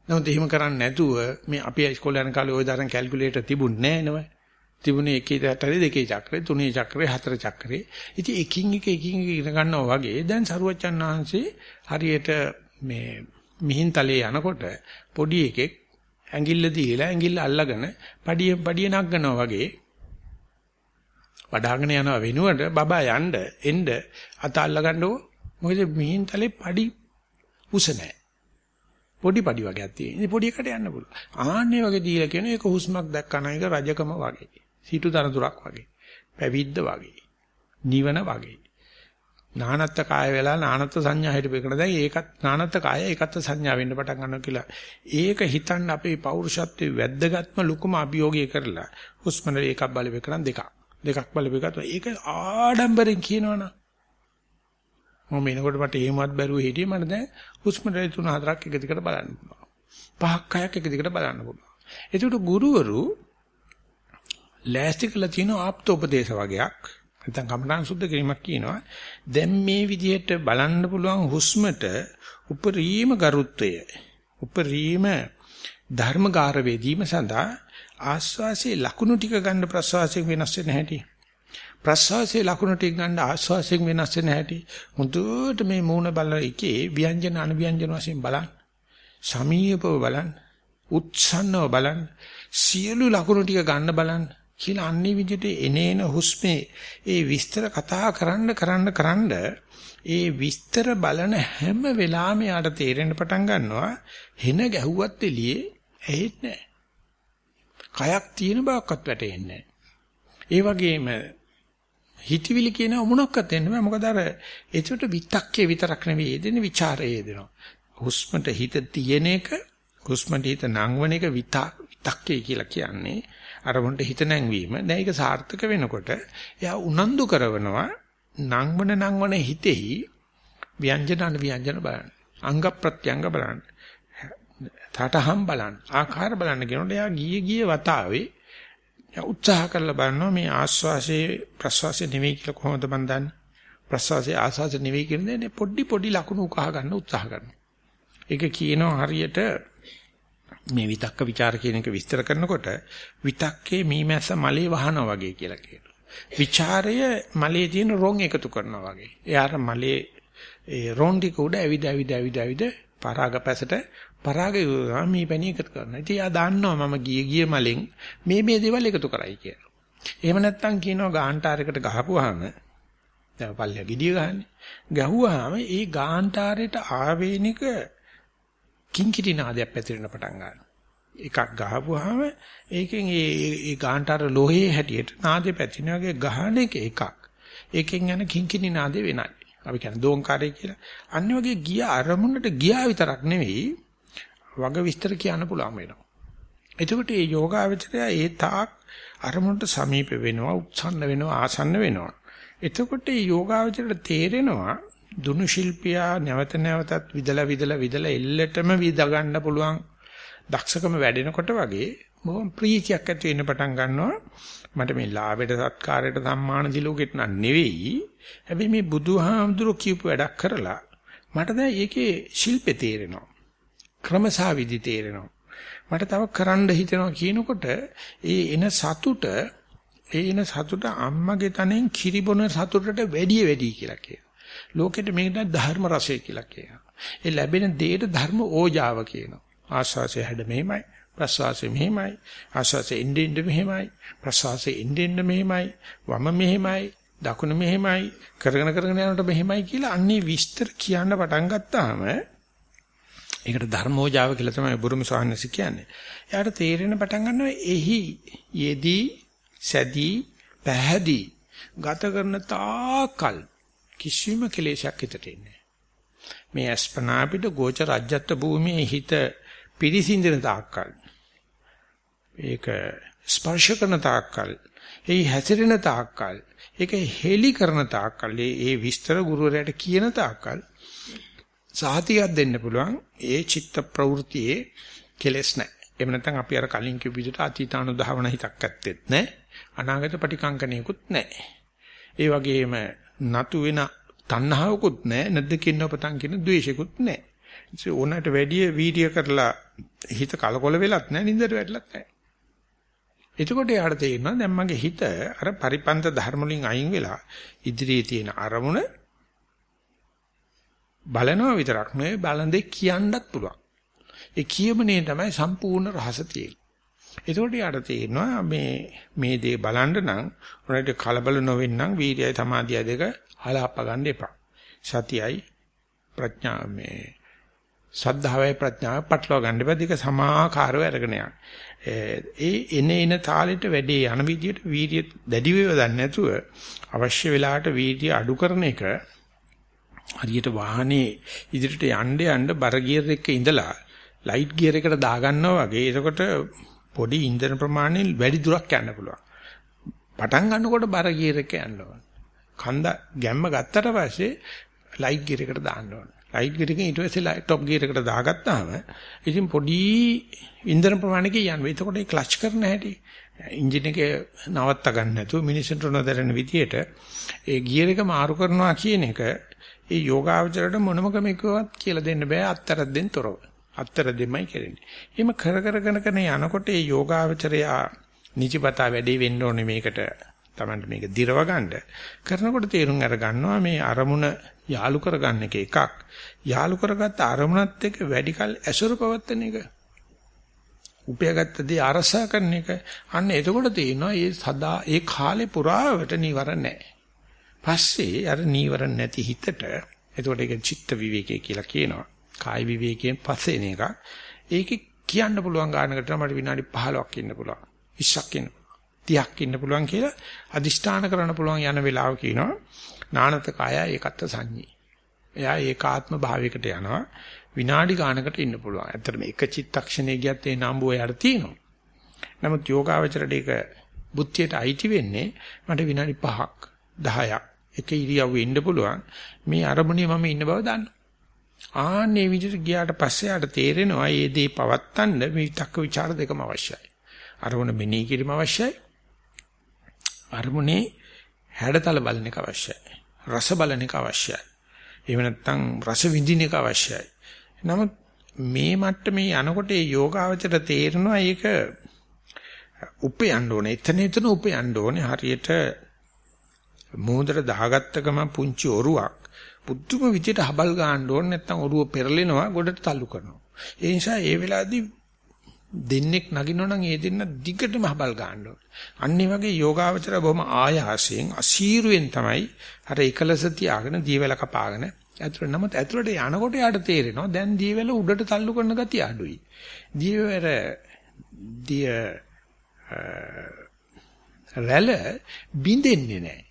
නමුත් එහෙම කරන්නේ නැතුව මේ අපි ඉස්කෝලේ යන කාලේ ওই තරම් කැල්කියුලේටර් තිබුණේ නැහැ නේද තිබුණේ එකේ චක්‍රේ දෙකේ චක්‍රේ තුනේ චක්‍රේ හතර චක්‍රේ. ඉතින් එකින් එක එකින් එක ඉගෙන ගන්නවා වගේ දැන් සරුවච්චන් ආංශේ හරියට මේ මිහින්තලේ යනකොට පොඩි එකෙක් ඇඟිල්ල දීලා ඇඟිල්ල අල්ලගෙන පඩිය පඩිය නගනවා වගේ වඩාගෙන යනවා වෙනුවට බබා යන්න එන්න අත අල්ල ගන්නකො මොකද මිහින්තලේ පඩි උස නැහැ. පොඩි පඩි වගේක් තියෙන. ඉතින් පොඩි එකට යන්න පුළුවන්. ආන්නේ වගේ දීලා කියන එක හුස්මක් දැක්කම එක රජකම වගේ. සීතු දරතුරක් වගේ. පැවිද්ද වගේ. නිවන වගේ. නානත්ත් කාය වෙලා නානත්ත් සංඥා හිටපෙකන දැන් ඒකත් නානත්ත් කාය ඒකත් සංඥා වෙන්න පටන් ගන්නවා කියලා. ඒක හිතන්න අපේ පෞරුෂත්වයේ වැද්දගත්ම ලොකුම අභියෝගය කරලා හුස්මන එකක් බලපෙකන දෙකක්. දෙකක් බලපෙකත් ඒක ආඩම්බරෙන් කියනවනම් මම එනකොට මට එහෙමවත් බැරුව හිටියේ මට දැන් හුස්ම රැලි තුන හතරක් එක දිගට බලන්න පුළුවන්. පහක් හයක් එක දිගට බලන්න පුළුවන්. ඒකට ගුරුවරු ලෑස්ති කළ තියෙන ආප්තෝපදේශ වගේක් නැත්නම් කමඨාන් සුද්ධ කිරීමක් කියනවා. දැන් මේ විදිහට බලන්න පුළුවන් හුස්මට උපරිම ගරුත්වය උපරිම ධර්මගාර වේදීම සඳහා ආස්වාසේ ලකුණු ටික ගන්න ප්‍රසවාසයෙන් වෙනස් වෙන හැටි. ප්‍රසවාසයේ ලකුණු ටික ගන්න ආස්වාසයෙන් වෙනස් වෙන හැටි. මුදුවට මේ මූණ බල එකේ ව්‍යංජන අනුව්‍යංජන වශයෙන් බලන්න. සමීපව බලන්න. උත්සන්නව බලන්න. සියලු ලකුණු ටික ගන්න බලන්න. කියලා අන්නේ විදිහට එනේන හුස්මේ ඒ විස්තර කතා කරන්න කරන්න කරන්න ඒ විස්තර බලන හැම වෙලාවෙම යාට තේරෙන්න පටන් ගන්නවා හෙන ගැහුවත් එළියේ ඇහෙන්නේ කයක් තියෙන බවක්වත් වැටෙන්නේ ඒ වගේම හිතවිලි කියන මොනක්වත් එන්නේ නැහැ. මොකද අර ඒකට විතක්කේ විතරක් නෙවෙයි එදෙන ਵਿਚාරයේ දෙනවා හුස්මට හිත තියෙන එක හුස්මට හිත නංවන එක විතක්කේ කියලා කියන්නේ අරමුණට හිත නැංවීම. දැන් ඒක සාර්ථක වෙනකොට එයා උනන්දු කරනවා නංවන නංවන හිතෙහි ව්‍යංජන අන ව්‍යංජන බලන්න. අංග ප්‍රත්‍යංග බලන්න. තාටහම් බලන්න. ආකාර බලන්න කියනකොට එයා ගියේ ගියේ වතාවේ උත්සාහ කරලා බලනවා මේ ආස්වාසේ ප්‍රස්වාසේ නෙවෙයි කියලා කොහොමද මන් දන්නේ? ප්‍රස්වාසේ ආස්වාසේ නෙවෙයි කියන්නේ පොඩි පොඩි ලකුණු උකහා ගන්න උත්සාහ කරනවා. ඒක කියනවා හරියට මේ විතක්ක ਵਿਚාර කියන එක විස්තර කරනකොට විතක්කේ මීමැස්ස මලේ වහනවා වගේ කියලා කියනවා. ਵਿਚාරය මලේ තියෙන රොන් එකතු කරනවා වගේ. එයාට මලේ ඒ රොන් ටික උඩ ඇවිද ඇවිද ඇවිද ඇවිද පරාග පැසට පරාග යෝගා මේ පැණි එකතු කරනවා. ඉතින් එයා දන්නවා මම ගිය ගිය මලෙන් මේ මේ දේවල් එකතු කරයි කියලා. එහෙම නැත්නම් කියනවා ගාන්ටාරයකට ගහපුවාම දැන් පල්ලිය ගිඩිය ගහන්නේ. ගැහුවාම ඒ ගාන්ටාරයට ආවේනික කිංකිටි නාදයක් පැතිරෙන පටන් ගන්නවා. එකක් ගහපුවාම ඒකෙන් ඒ ඒ ගාන්ටාර ලෝහයේ හැටියට නාදේ පැතිරෙන වගේ ගහන එක එකක්. ඒකෙන් යන කිංකිණි නාදේ වෙනයි. අපි කියන්නේ දෝංකාරය කියලා. අන්න වගේ ගිය අරමුණට ගියා විතරක් නෙවෙයි වග විස්තර කියන්න පුළුවන් වෙනවා. එතකොට මේ යෝගාවචරය ඒ තාක් අරමුණට සමීප වෙනවා, උත්සන්න වෙනවා, ආසන්න වෙනවා. එතකොට මේ යෝගාවචරයට තේරෙනවා දුනු ශිල්පියා නැවත නැවතත් විදලා විදලා විදලා එල්ලටම විද ගන්න පුළුවන්. දක්ෂකම වැඩෙනකොට වගේ බොහොම ප්‍රීතියක් ඇති වෙන්න පටන් ගන්නවා. මට මේ ලාභයට සත්කාරයට සම්මාන දිලෝකෙට නන් නෙවෙයි. හැබැයි මේ බුදුහාමුදුරු කියපු වැඩක් කරලා මට දැන් ඒකේ ශිල්පේ තේරෙනවා. ක්‍රමසාවිදි තේරෙනවා. මට තව කරන්න හිතෙනවා කියනකොට ඒ එන සතුට ඒ එන සතුට අම්මගේ තනෙන් කිරිබොන සතුටට වැඩිය වැඩි කියලා කියනවා. ලෝකෙට මේකට ධර්ම රසය කියලා කියනවා. ඒ ලැබෙන දෙයට ධර්ම ඕජාව කියනවා. ආස්වාසය හැඩ මෙහෙමයි, ප්‍රසවාසය මෙහෙමයි, ආස්වාසය ඉන්න ඉන්න මෙහෙමයි, ප්‍රසවාසය ඉන්න ඉන්න මෙහෙමයි, වම මෙහෙමයි, දකුණ මෙහෙමයි, කරගෙන කරගෙන යනකොට මෙහෙමයි කියලා අන්නේ විස්තර කියන්න පටන් ගත්තාම ඒකට ධර්මෝජාව කියලා තමයි බුරුම සාහනසි කියන්නේ. එයාට තේරෙන පටන් ගන්නවා එහි යෙදී සැදී පැහැදී ගත කරන තාකල් කිසිම කෙලෙසයක් හිතට එන්නේ මේ අස්පනා පිට ගෝච රජ්‍යත්ව භූමියේ හිත පිරිසිඳන තාක්කල් ඒක ස්පර්ශ කරන තාක්කල් ඒ හැසිරෙන තාක්කල් ඒක හෙලි කරන තාක්කල් ඒ විස්තර ගුරුවරයාට කියන තාක්කල් සාහිතියක් දෙන්න පුළුවන් ඒ චිත්ත ප්‍රවෘතියේ කෙලස් නැහැ. එහෙම නැත්නම් අපි අර කලින් කිව්ව විදිහට අතීතානුධාවන හිතක් ඇත්තෙත් නැහැ. අනාගත පටිකංකණයකුත් නැහැ. ඒ වගේම නතු වෙන තණ්හාවකුත් නැහැ. නැද්ද කියන පතන් කියන ද්වේෂිකුත් නැහැ. ඒ ඕනට වැඩි වීර්ය කරලා හිත කලකොල වෙලත් නැහැ. නින්දට වැටලත් නැහැ. එතකොට යාට තේරෙනවා දැන් මගේ හිත අර පරිපන්ත ධර්ම වලින් අයින් වෙලා ඉදිරියේ තියෙන අරමුණ බලනවා විතරක් නෙවෙයි බලන දෙයක් කියන්නත් පුළුවන්. ඒ කියමනේ තමයි සම්පූර්ණ රහස තියෙන්නේ. ඒකට යාට තේරෙනවා මේ මේ දේ බලන්න නම් උනට කලබල නොවෙන්නම් වීර්යය සමාධිය දෙක හලහප්ප ගන්න එපා. සතියයි ප්‍රඥා මේ සද්ධාවයි ප්‍රඥාව පටලවා ගන්න එපා. දෙක සමාකාරව අරගෙන යන්න. ඒ එන එන තාලෙට වැඩේ යන විදියට වීර්ය දැඩි වේව දන්නේ නැතුව අවශ්‍ය වෙලාවට වීර්ය අඩු කරන එක හරියට වාහනේ ඉදිරියට යන්න යන්න බර ගියර් එකක ඉඳලා ලයිට් ගියර් එකට දාගන්නවා වගේ. එතකොට පොඩි ඉන්ධන ප්‍රමාණයෙන් වැඩි දුරක් යන්න පුළුවන්. පටන් ගන්නකොට බර ගියර් එක යන්න ඕන. කන්ද ගැම්ම ගත්තට පස්සේ ලයිට් ගියර් එකට දාන්න ඕන. ලයිට් ගියර් එකෙන් ඊට පස්සේ টොප් ගියර් එකට දාගත්තාම ඉතින් පොඩි ඉන්ධන ප්‍රමාණයක යනවා. එතකොට ඒ ක්ලච් කරන හැටි එන්ජින් එක නවත්ත ගන්න නැතුව මිනිසුන්ට නොදැරෙන විදියට ඒ ගියර් එක මාරු කරනවා කියන එක ඒ යෝගාවචරයට මොනම ක්‍රමයකවත් කියලා දෙන්න බෑ අත්තර දෙන්න තොරව. අත්තර දෙමයි කරන්නේ. එහෙම කර කර කර කර යනකොට ඒ යෝගාවචරයා නිචිපතා වැඩි වෙන්න ඕනේ මේකට Tamanට මේක දිරව ගන්න. කරනකොට තේරුම් අර ගන්නවා මේ අරමුණ යාලු කරගන්න එක එකක්. යාලු කරගත්ත අරමුණත් එක්ක වැඩිකල් ඇසුරු පවත්තන එක. උපයාගත්ත දේ අරසා කරන එක. අන්න එතකොට තේිනවා මේ සදා ඒ කාලේ පුරාවට නිවර නැහැ. පස්සේ අර නීවරණ නැති හිතට එතකොට ඒක චිත්ත විවේකයේ කියලා කියනවා. කාය විවේකයෙන් පස්සේ එන එක. ඒකේ කියන්න පුළුවන් ගානකට මට විනාඩි 15ක් ඉන්න පුළුවන්. 20ක් ඉන්න 30ක් ඉන්න පුළුවන් කියලා අදිෂ්ඨාන කරන්න පුළුවන් යන වෙලාව කියනවා. නානත කාය ඒකත් සංඤී. එයා ඒකාත්ම භාවයකට යනවා. විනාඩි ගානකට ඉන්න පුළුවන්. ඇත්තටම එක චිත්තක්ෂණේ ගියත් ඒ නම්බුව යට තියෙනවා. නමුත් යෝගාවචරයට ඒක බුද්ධියට අයිති වෙන්නේ මට විනාඩි 5ක් 10ක් එක ඉරියව්වේ ඉන්න පුළුවන්. මේ අරමුණේ මම ඉන්න බව දන්නවා. ආන්නේ විදිහට ගියාට පස්සේ ආට තේරෙනවා මේ දේ පවත්තන්න මේ විතක්ක ਵਿਚාර දෙකම අවශ්‍යයි. අරමුණ මෙනෙහි කිරීම අවශ්‍යයි. අරමුණේ හැඩතල බලන එක අවශ්‍යයි. රස බලන එක අවශ්‍යයි. එහෙම නැත්නම් රස විඳින එක අවශ්‍යයි. නමුත් මේ මට්ටමේ යනකොට ඒ යෝගාවචර තේරෙනවා ඒක උපයන්න ඕනේ. එතන එතන උපයන්න ඕනේ. හරියට මෝදර දාගත්ත ගමන් පුංචි ඔරුවක් පුදුම විදියට හබල් ගන්න ඕනේ නැත්නම් ඔරුව පෙරලෙනවා ගොඩට තල්ලු කරනවා. ඒ නිසා ඒ වෙලාවේදී දෙන්නෙක් නගිනවනම් ඒ දෙන්න දිගටම හබල් ගන්න ඕනේ. අන්න ඒ වගේ යෝගාවචර බොහොම ආයාසයෙන් අසීරුවෙන් තමයි අර එකලස තියාගෙන දීවැල කපාගෙන ඇතුළට නමුත් ඇතුළට යනකොට යාට තේරෙනවා දැන් දීවැල උඩට තල්ලු කරන ගතිය අඩුයි. දීවැර දිය රැළ බින්දෙන්නේ නැහැ.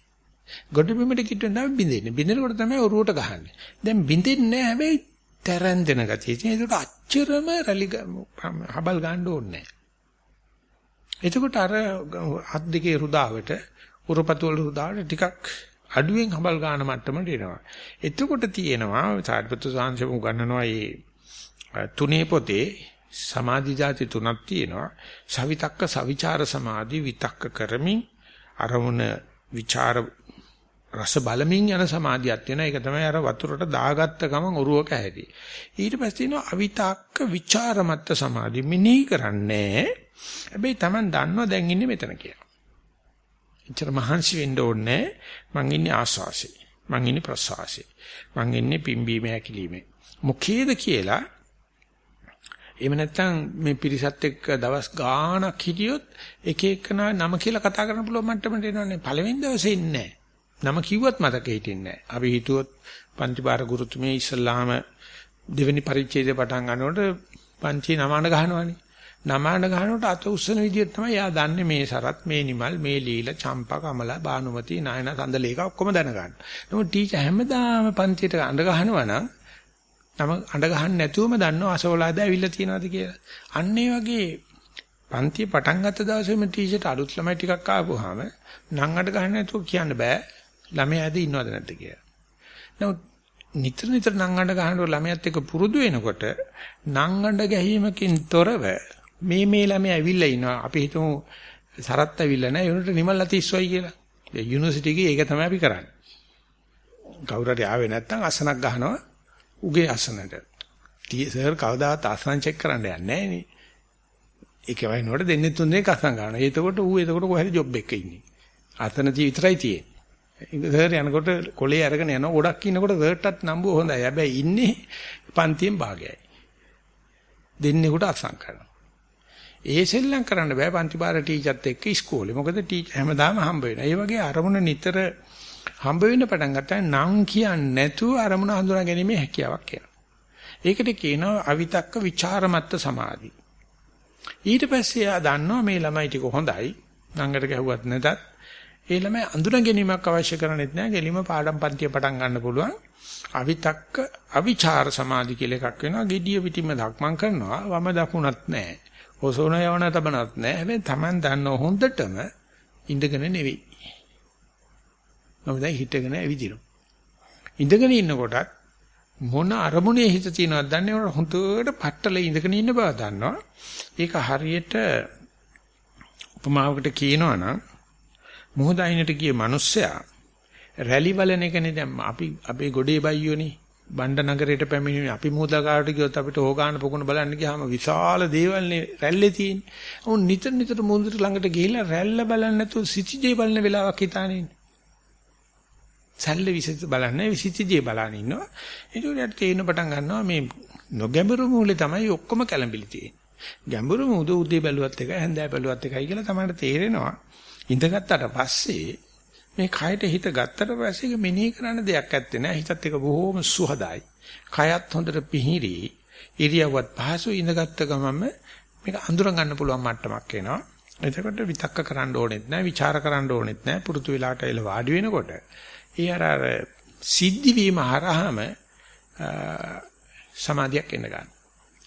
ගොඩ බිමට කිට්ටුවෙන් තමයි බින්දෙන්නේ. බින්දෙනකොට තමයි ඔරුවට ගහන්නේ. දැන් බින්දෙන්නේ නැහැ හැබැයි තරන් දෙන ගතිය. ඒකට අච්චරම රැලි හබල් ගන්න ඕනේ නැහැ. එතකොට අර හත් දෙකේ රුදාවට උරපතු වල රුදාවට ටිකක් අඩුවෙන් හබල් ගන්න මට්ටමට එනවා. එතකොට තියෙනවා සාරිපුත්‍ර සාංශම උගන්වනවා මේ තුනේ පොතේ සමාධි જાති තුනක් තියෙනවා. සවිතක්ක සවිචාර සමාධි විතක්ක කරමින් අරමුණ විචාර රස බලමින් යන සමාධියක් තියෙනවා. ඒක තමයි අර වතුරට දාගත්ත ගමන් ඔරුවක හැටි. ඊට පස්සේ තියෙනවා අවිතක්ක ਵਿਚාරමත්ත සමාධි. මිනී කරන්නේ. හැබැයි Taman දන්නවා දැන් ඉන්නේ මෙතන කියලා. එච්චර මහන්සි වෙන්න ඕනේ මං ඉන්නේ ආස්වාසේ. මං ඉන්නේ ප්‍රසවාසේ. මං ඉන්නේ පිම්බීම හැකිලිමේ. මොකේද කියලා එහෙම නැත්නම් මේ පිරිසත් එක්ක දවස් ගාණක් හිටියොත් එක එකනා නම කියලා කතා කරන්න පුළුවන් මට්ටමට එනවනේ. පළවෙනි දවසේ ඉන්නේ නැහැ. නම කිව්වත් මතක හිටින්නේ නැහැ. අපි හිතුවොත් පන්තිපාර ගුරුතුමේ ඉස්සල්ලාම දෙවෙනි පරිච්ඡේදය පටන් ගන්නකොට පන්ති නමාන ගහනවනේ. නමාන ගහනකොට අත උස්සන විදිහ තමයි යා දන්නේ මේ සරත් මේ නිමල් මේ ලීල චම්පා කමලා බානුමති නායන සඳලේක ඔක්කොම දැනගන්න. නමුත් ටීචර් හැමදාම පන්තියට අඬ ගහනවා නම් නම අඬ ගහන්න නැතුවම දන්නව අසවලාද ඇවිල්ලා තියෙනවද කියලා. අන්න ඒ වගේ පන්තිය පටන් ගත්ත දවසේම ටීචර්ට අලුත් ළමයි ටිකක් ආපුවාම නම් අඬ ගහන්න නැතුව කියන්න බෑ. ළමයා ඇද ඉන්නවද නැද්ද කියලා. නමුත් නිතර නිතර නංගඬ ගහනකොට ළමයාත් එක්ක පුරුදු වෙනකොට නංගඬ ගැහිමකින් තොරව මේ මේ ළමයා ඇවිල්ලා ඉනවා. අපි හිතමු සරත් ඇවිල්ලා නැහැ. ඒනට නිමල් අතිස්සොයි කියලා. ඒ යුනිවර්සිටි එකේ ඒක තමයි අපි කරන්නේ. කවුරු හරි ආවේ නැත්නම් අසනක් ගහනවා උගේ අසනට. ටී සර් කවදාවත් අසන චෙක් කරන්න යන්නේ නැහැ නේ. ඒකේ වයින්වට දෙන්නේ තුන් දෙනෙක් අසන ගන්නවා. එතකොට ඌ එතකොට කොහරි ජොබ් එකක ඉන්නේ. අතනදී විතරයි තියෙන්නේ. සර් යනකොට කොලේ අරගෙන යනවා. ගොඩක් ඉන්නකොට සර්ටත් නම්බුව හොඳයි. හැබැයි ඉන්නේ පන්තියෙන් භාගයයි. දෙන්නෙකුට අසං කරනවා. ඒ සෙල්ලම් කරන්න බෑ පන්ති බාර ටීචර්ත් එක්ක ඉස්කෝලේ. මොකද ටීචර් හැමදාම හම්බ වෙනවා. ඒ වගේ අරමුණ නිතර හම්බ වෙන්න පටන් ගත්තා නම් කියන්නේ නැතුව අරමුණ හඳුනා ගැනීමේ හැකියාවක් එනවා. ඒකට කියනවා අවිතක්ක ਵਿਚාරමත්ත සමාධි. ඊට පස්සේ ආ දන්නවා මේ ළමයි ටික හොඳයි. නංගට ගැහුවත් නැතත් ඒ ළමයි අඳුන ගැනීමක් අවශ්‍ය කරන්නේත් නැහැ. ගෙලිම පාඩම් පන්තිය පටන් ගන්න පුළුවන්. අවිතක්ක අවිචාර සමාධි කියලා එකක් වෙනවා. gediya pitima දක්මන් කරනවා. වම දකුණත් නැහැ. ඔසෝන යවන තබනත් නැහැ. හැබැයි Taman දන්න හොඳටම ඉඳගෙන නෙවෙයි. මම දැන් හිටගෙන ඇවිදිනවා. ඉඳගෙන ඉන්නකොටත් මොන අරමුණේ හිත තියෙනවද දන්නේ නැහැ. හොඳට පట్టල ඉඳගෙන ඉන්න බව දන්නවා. ඒක හරියට උපමාවකට කියනවා නම් මුහුද අයිනට ගිය මිනිස්සයා රැලි වලන එකනේ දැන් අපි අපේ ගොඩේ බයියෝනේ බණ්ඩ නගරයට පැමිණෙන්නේ අපි මුහුදකාරට ගියොත් අපිට ඕගාන පොකුණ බලන්න ගියාම විශාල දේවල්නේ රැල්ලේ තියෙන්නේ. උන් නිතර නිතර මුහුදට ළඟට ගිහිල්ලා රැල්ල බලන්න නැතුව සිටිජේ බලන වෙලාවක් හිතානේ ඉන්නේ. සැල්ල විසිත බලන්නේ විසිතජේ බලන ඉන්නවා. ඒකට තේරෙන පටන් ගන්නවා මේ නොගැඹුරු මූලේ තමයි ඔක්කොම කැළඹිලි තියෙන්නේ. ගැඹුරු මුහුද උදේ බැලුවත් එකයි හැන්දෑ බැලුවත් එකයි කියලා තමයි තේරෙනවා. ඉඳගත්තට පස්සේ මේ කයට හිත ගත්තට පස්සේ ඒක මෙනෙහි කරන්න දෙයක් නැත්තේ නෑ. හිතත් එක බොහොම සුහදයි. කයත් හොඳට පිහිරි. ඉරියව්වත් පහසු ඉඳගත්ත ගමම මේක අඳුර ගන්න පුළුවන් මට්ටමක් එනවා. එතකොට විතක්ක කරන්න ඕනෙත් නෑ, ਵਿਚාර කරන්න ඕනෙත් නෑ. පුරුදු වෙලාට එල වාඩි වෙනකොට ඒ අර අර සිද්ධි වීම හරහාම සමාධියක් එන්න ගන්න.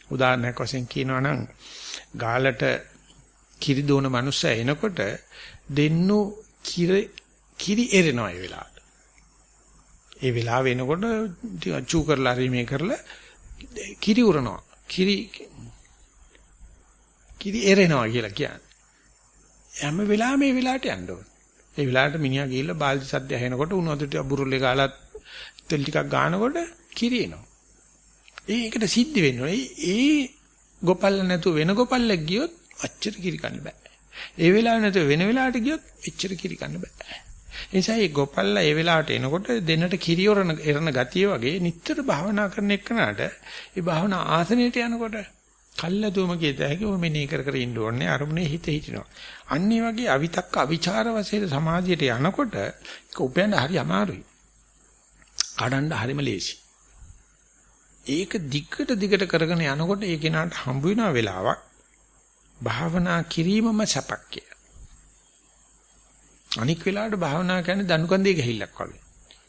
උදාහරණයක් වශයෙන් කියනවා නම් ගාලට කිරි දෝන මනුස්සය එනකොට දෙන්නු කිරි කිරි එරෙනවා ඒ වෙලාවට. ඒ වෙලාව වෙනකොට චූ කරලා හරි මේ කරලා කිරි උරනවා. කිරි කිරි එරෙනවා කියලා කියන්නේ. හැම වෙලාවෙම මේ වෙලාවට යන්න ඕන. ඒ වෙලාවට මිනිහා ගිහිල්ලා බාල්දි සද්ද ඇහෙනකොට උණු වතුර ටික බුරුල්ලේ ගාලා තෙල් ටිකක් ගානකොට කිරි එනවා. ඒකට සිද්ධ වෙන්නේ. ඒ ගොපල්ල නැතුව වෙන ගොපල්ලෙක් ගියොත් අච්චර කිරි කන්න බෑ. ඒ වෙලාව නැතුව වෙන වෙලාවට ගියොත් එච්චර කිරි කන්න බෑ. ඒ නිසා මේ ගොපල්ලා ඒ වෙලාවට එනකොට දෙන්නට කිරියොරන එරන ගතිය වගේ නිතර භාවනා කරන එක්කනට ඒ භාවනා ආසනයට යනකොට කල්ලාතුම කියත හැකි ඔය මෙනේ කර කර ඉන්න ඕනේ අරමුණේ හිත හිටිනවා. අන්නේ වගේ අවිතක්ක අවිචාර වශයෙන් සමාධියට යනකොට ඒක උපයන්න හරි අමාරුයි. කඩන්න හරිම ලේසි. ඒක දිගට දිගට කරගෙන යනකොට ඒ කෙනාට හම්බ වෙන වෙලාවක් භාවනා කිරීමම සපක් කිය. අනික් වෙලාවට භාවනා කියන්නේ දනුකන්දේ ගහිල්ලක් වගේ.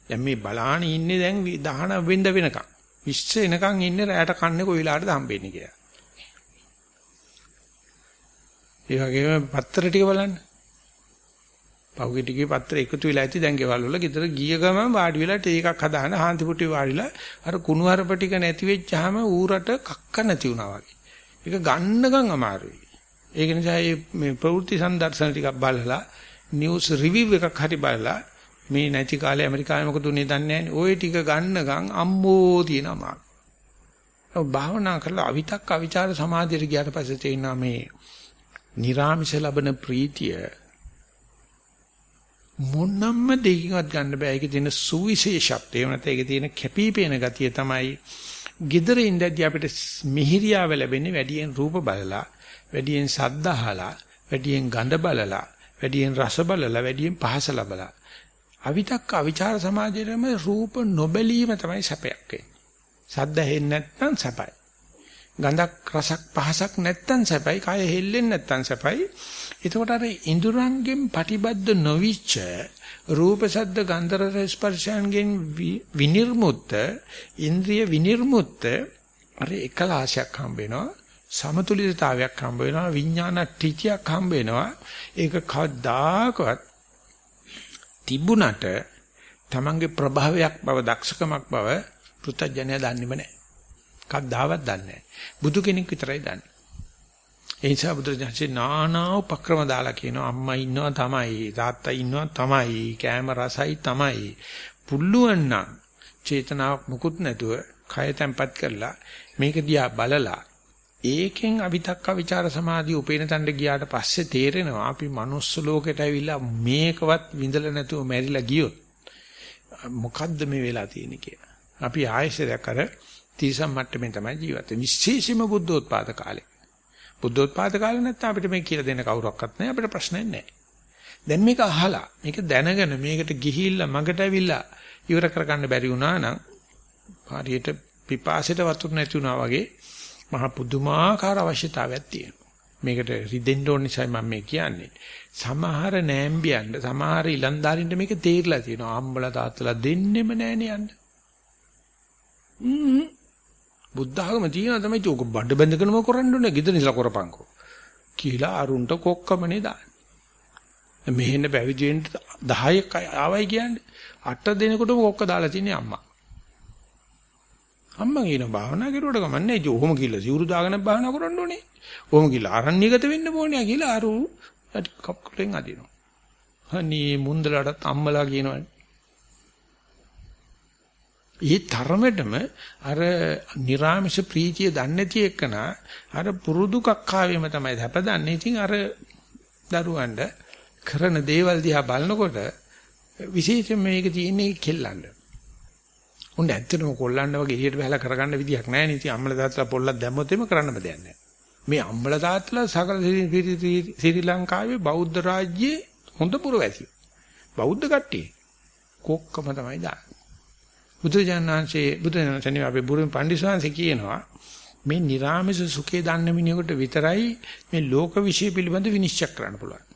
දැන් මේ බලාන ඉන්නේ දැන් 19 වෙන්න වෙනකම්. 20 එනකම් ඉන්නේ රැයට කන්නේ කොයි වෙලාවටද හම්බෙන්නේ කියලා. ඒ වගේම පත්‍ර ටික බලන්න. පහුගිය ටිකේ පත්‍ර එකතු වෙලා ඇති දැන් ගෙවල් වල ගෙදර ගිය ගමන් වාඩි වෙලා ටී එකක් හදාන හාන්ති පුටි වාඩිලා අර කුණු හරප ටික නැති වෙච්චාම ඌරට කක්ක නැති වුණා වගේ. ඒක ගන්නකම් අමාරුයි. ඒක නිසා මේ ප්‍රවෘත්ති සංදර්ශන ටිකක් බලලා නිවුස් රිවිව් එකක් හරි බලලා මේ නැති කාලේ ඇමරිකාවේ මොකද උනේ දන්නේ නැහැ. ওই ටික ගන්නකම් අම්මෝ තියෙන අමාරු. භාවනා කරලා අවිතක් අවිචාර සමාධියට ගියාට පස්සේ තේිනවා මේ නිර්ාමිෂ ලබන ප්‍රීතිය මොනම්ම දෙයකින්වත් ගන්න බෑ. ඒකේ තියෙන සුවිශේෂත්වය. එහෙම නැත්නම් ඒකේ තියෙන කැපිපේන ගතිය තමයි gedare ඉඳදී අපිට මිහිරියාව ලැබෙන්නේ වැඩියෙන් රූප බලලා, වැඩියෙන් ශබ්ද අහලා, වැඩියෙන් ගඳ බලලා, වැඩියෙන් රස බලලා, වැඩියෙන් පහස ලබලා. අවිතක්ක අවිචාර සමාජයේම රූප නොබැලීම තමයි සැපයක් වෙන්නේ. ශබ්ද හෙන්නේ නැත්නම් සැපයි. ගඳක් රසක් පහසක් නැත්තම් සැපයි කය හෙල්ලෙන්නේ නැත්තම් සැපයි එතකොට අර ඉඳුරංගෙන් පටිබද්ද නොවිච්ච රූප සද්ද ගන්ධ රස ස්පර්ශයන්ගෙන් විනිර්මුත්ත ඉන්ද්‍රිය විනිර්මුත්ත අර එකලාශයක් හම්බ වෙනවා සමතුලිතතාවයක් හම්බ වෙනවා විඥාන ත්‍ිතියක් හම්බ වෙනවා ඒක කවදාකවත් තිබුණට තමන්ගේ ප්‍රභාවයක් බව දක්ෂකමක් බව පෘථජ්ජනය දන්නේම නැහැ කවදාවත් දන්නේ නැහැ. බුදු කෙනෙක් විතරයි දන්නේ. ඒ නිසා බුදුරජාණන්සේ නානා උපක්‍රම දාලා කියනවා අම්මා ඉන්නවා තමයි තාත්තා ඉන්නවා තමයි කෑම රසයි තමයි පුල්ලුවන් නම් චේතනාවක් මුකුත් නැතුව කය තැම්පත් කරලා මේක දිහා බලලා ඒකෙන් අවිතක්ක ਵਿਚාර සමාධිය උපේන තණ්ඩ ගියාට පස්සේ තේරෙනවා අපි manuss ලෝකෙට ඇවිල්ලා මේකවත් විඳලා නැතුව මැරිලා ගියොත් මොකද්ද මේ වෙලා තියෙන්නේ කියලා. අපි ආයෙසරයක් අර තීසම් මට්ටමේ තමයි ජීවත් වෙන්නේ. විශේෂයෙන්ම බුද්ධෝත්පාද කාලේ. බුද්ධෝත්පාද කාලේ නැත්නම් අපිට මේක කියලා දෙන්න කවුරක්වත් නැහැ. අපිට ප්‍රශ්නයක් නැහැ. දැන් මේක අහලා මේක දැනගෙන මේකට ගිහිල්ලා මගට ඇවිල්ලා ඉවර කරගන්න බැරි වුණා නම් හරියට පිපාසයට වතුර නැති වුණා වගේ මහ පුදුමාකාර අවශ්‍යතාවයක් තියෙනවා. මේකට රිදෙන්න ඕන නිසා මම මේ කියන්නේ. සමහර නෑම්බියන්ට සමහර ඉලන්දාරින්ට මේක තේරිලා තියෙනවා. අම්බලා තාත්තලා දෙන්නෙම නෑනේ යන්න. බුද්ධ ආගම තියෙනවා තමයි ඒක බඩ බැඳගෙනම කරන්න ඕනේ. ගෙදර ඉඳලා කරපන්කෝ. කියලා අරුන්ට කොක්කමනේ දාන්නේ. මෙහෙන්න පැවිදි වෙන්න 10ක් ආවයි කියන්නේ. 8 දිනකටම කොක්ක දාලා තින්නේ අම්මා. අම්මා කියනවා භාවනා කරුවට කමන්නේ ඔහොම කිව්ලා සිවුරු දාගෙන භාවනා කරන්න ඕනේ. ඔහොම කිව්ලා ආරණ්‍යගත වෙන්න ඕනේ කියලා අර කප්කලෙන් අදිනවා. අනේ මුන්දලටත් අම්මලා කියනවනේ. ඒ ධර්මෙටම අර නිර්ාමිෂ ප්‍රීතිය දන්නේ නැති එකන අර පුරුදු කක්කාවෙම තමයි හැපදන්නේ. ඉතින් අර දරුවන්ට කරන දේවල් දිහා බලනකොට විශේෂයෙන් මේක තියෙන්නේ කෙල්ලන්ට. උන් ඇත්තටම කොල්ලන්න වගේ එළියට බහලා කරගන්න විදියක් නැහැ නේ. ඉතින් අම්මලා තාත්තලා පොල්ලක් දැම්මොත් එimhe කරන්න බෑ නැහැ. මේ අම්මලා තාත්තලා සකල ශ්‍රී ලංකාවේ බෞද්ධ රාජ්‍යයේ හොඳ පුරවැසියෝ. බෞද්ධ කට්ටිය. කොක්කම තමයි දාන්නේ. බුදුජානනාංශේ බුදුජානනාංශනේ අපේ බුරුම පඬිස්වාංශේ කියනවා මේ නිර්ාමස සුඛේ දන්න මිනිහෙකුට විතරයි මේ ලෝක විශ්ය පිළිබඳ විනිශ්චය කරන්න පුළුවන්.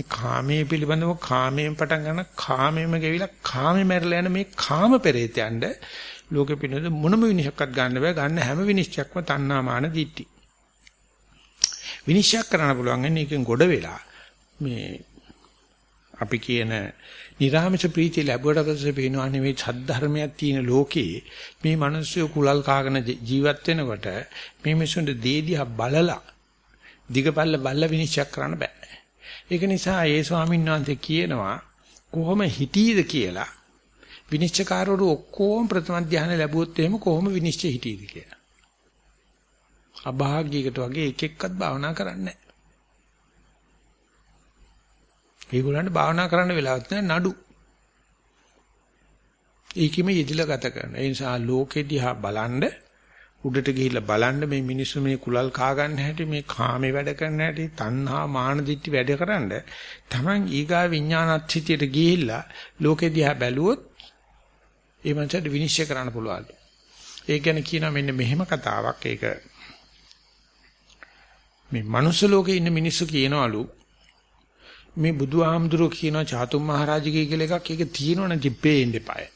මේ කාමයේ පිළිබඳව කාමයෙන් පටන් ගන්න කාමයෙන්ම ගෙවිලා කාමෙ මැරලා යන මේ කාම පෙරේතයන්ට ලෝකෙ පිළිබඳ මොනම විනිශ්චයක්වත් ගන්න බෑ. ගන්න හැම විනිශ්චයක්ම තණ්හාමාන දිට්ටි. විනිශ්චය කරන්න පුළුවන් එන්නේ එකෙන් ගොඩ වෙලා මේ අපි කියන නිර්ආමිෂ ප්‍රීතිය ලැබුවට පස්සේ පේනවා නෙවෙයි සද්ධර්මයක් තියෙන ලෝකේ මේ මිනිස්සු කුලල් කාගෙන ජීවත් වෙනකොට මේ මිනිස්සුන්ට දේදියා බලලා දිගපල්ල බල්ල විනිශ්චය කරන්න බෑ. ඒක නිසා ඒ ස්වාමීන් වහන්සේ කියනවා කොහොම හිටීද කියලා විනිශ්චයකාරවරු ඔක්කොම ප්‍රථම ධානය ලැබුවොත් එහෙම කොහොම විනිශ්චය හිටීද කියලා. අභාග්‍යයකට වගේ එක එක්කත් භාවනා කරන්නේ නැහැ. ඒගොල්ලන්ට භාවනා කරන්න වෙලාවක් නැහැ නඩු. ඒකෙම යෙදිලා ගත කරන. ඒ නිසා ලෝකෙ දිහා බලනද උඩට ගිහිල්ලා බලන්න මේ මිනිස්සු මේ කුලල් කා ගන්න හැටි මේ කාමේ වැඩ කරන හැටි තණ්හා මාන දිට්ටි වැඩ කරන්න Taman ඊගා විඥානත්ථිතියට ගිහිල්ලා ලෝකෙ දිහා බැලුවොත් ඒ මනසට විනිශ්චය කරන්න පුළුවන්. ඒක ගැන කියනවා මෙන්න මෙහෙම කතාවක් ඒක මේ මනුස්ස ලෝකේ ඉන්න මිනිස්සු කියනවලු මේ බුදුහාමුදුරුවෝ කියන චාතුම් මහරජකී කියලා එකක් ඒක තියෙනවනේ තිබ්බේන්න එපාය.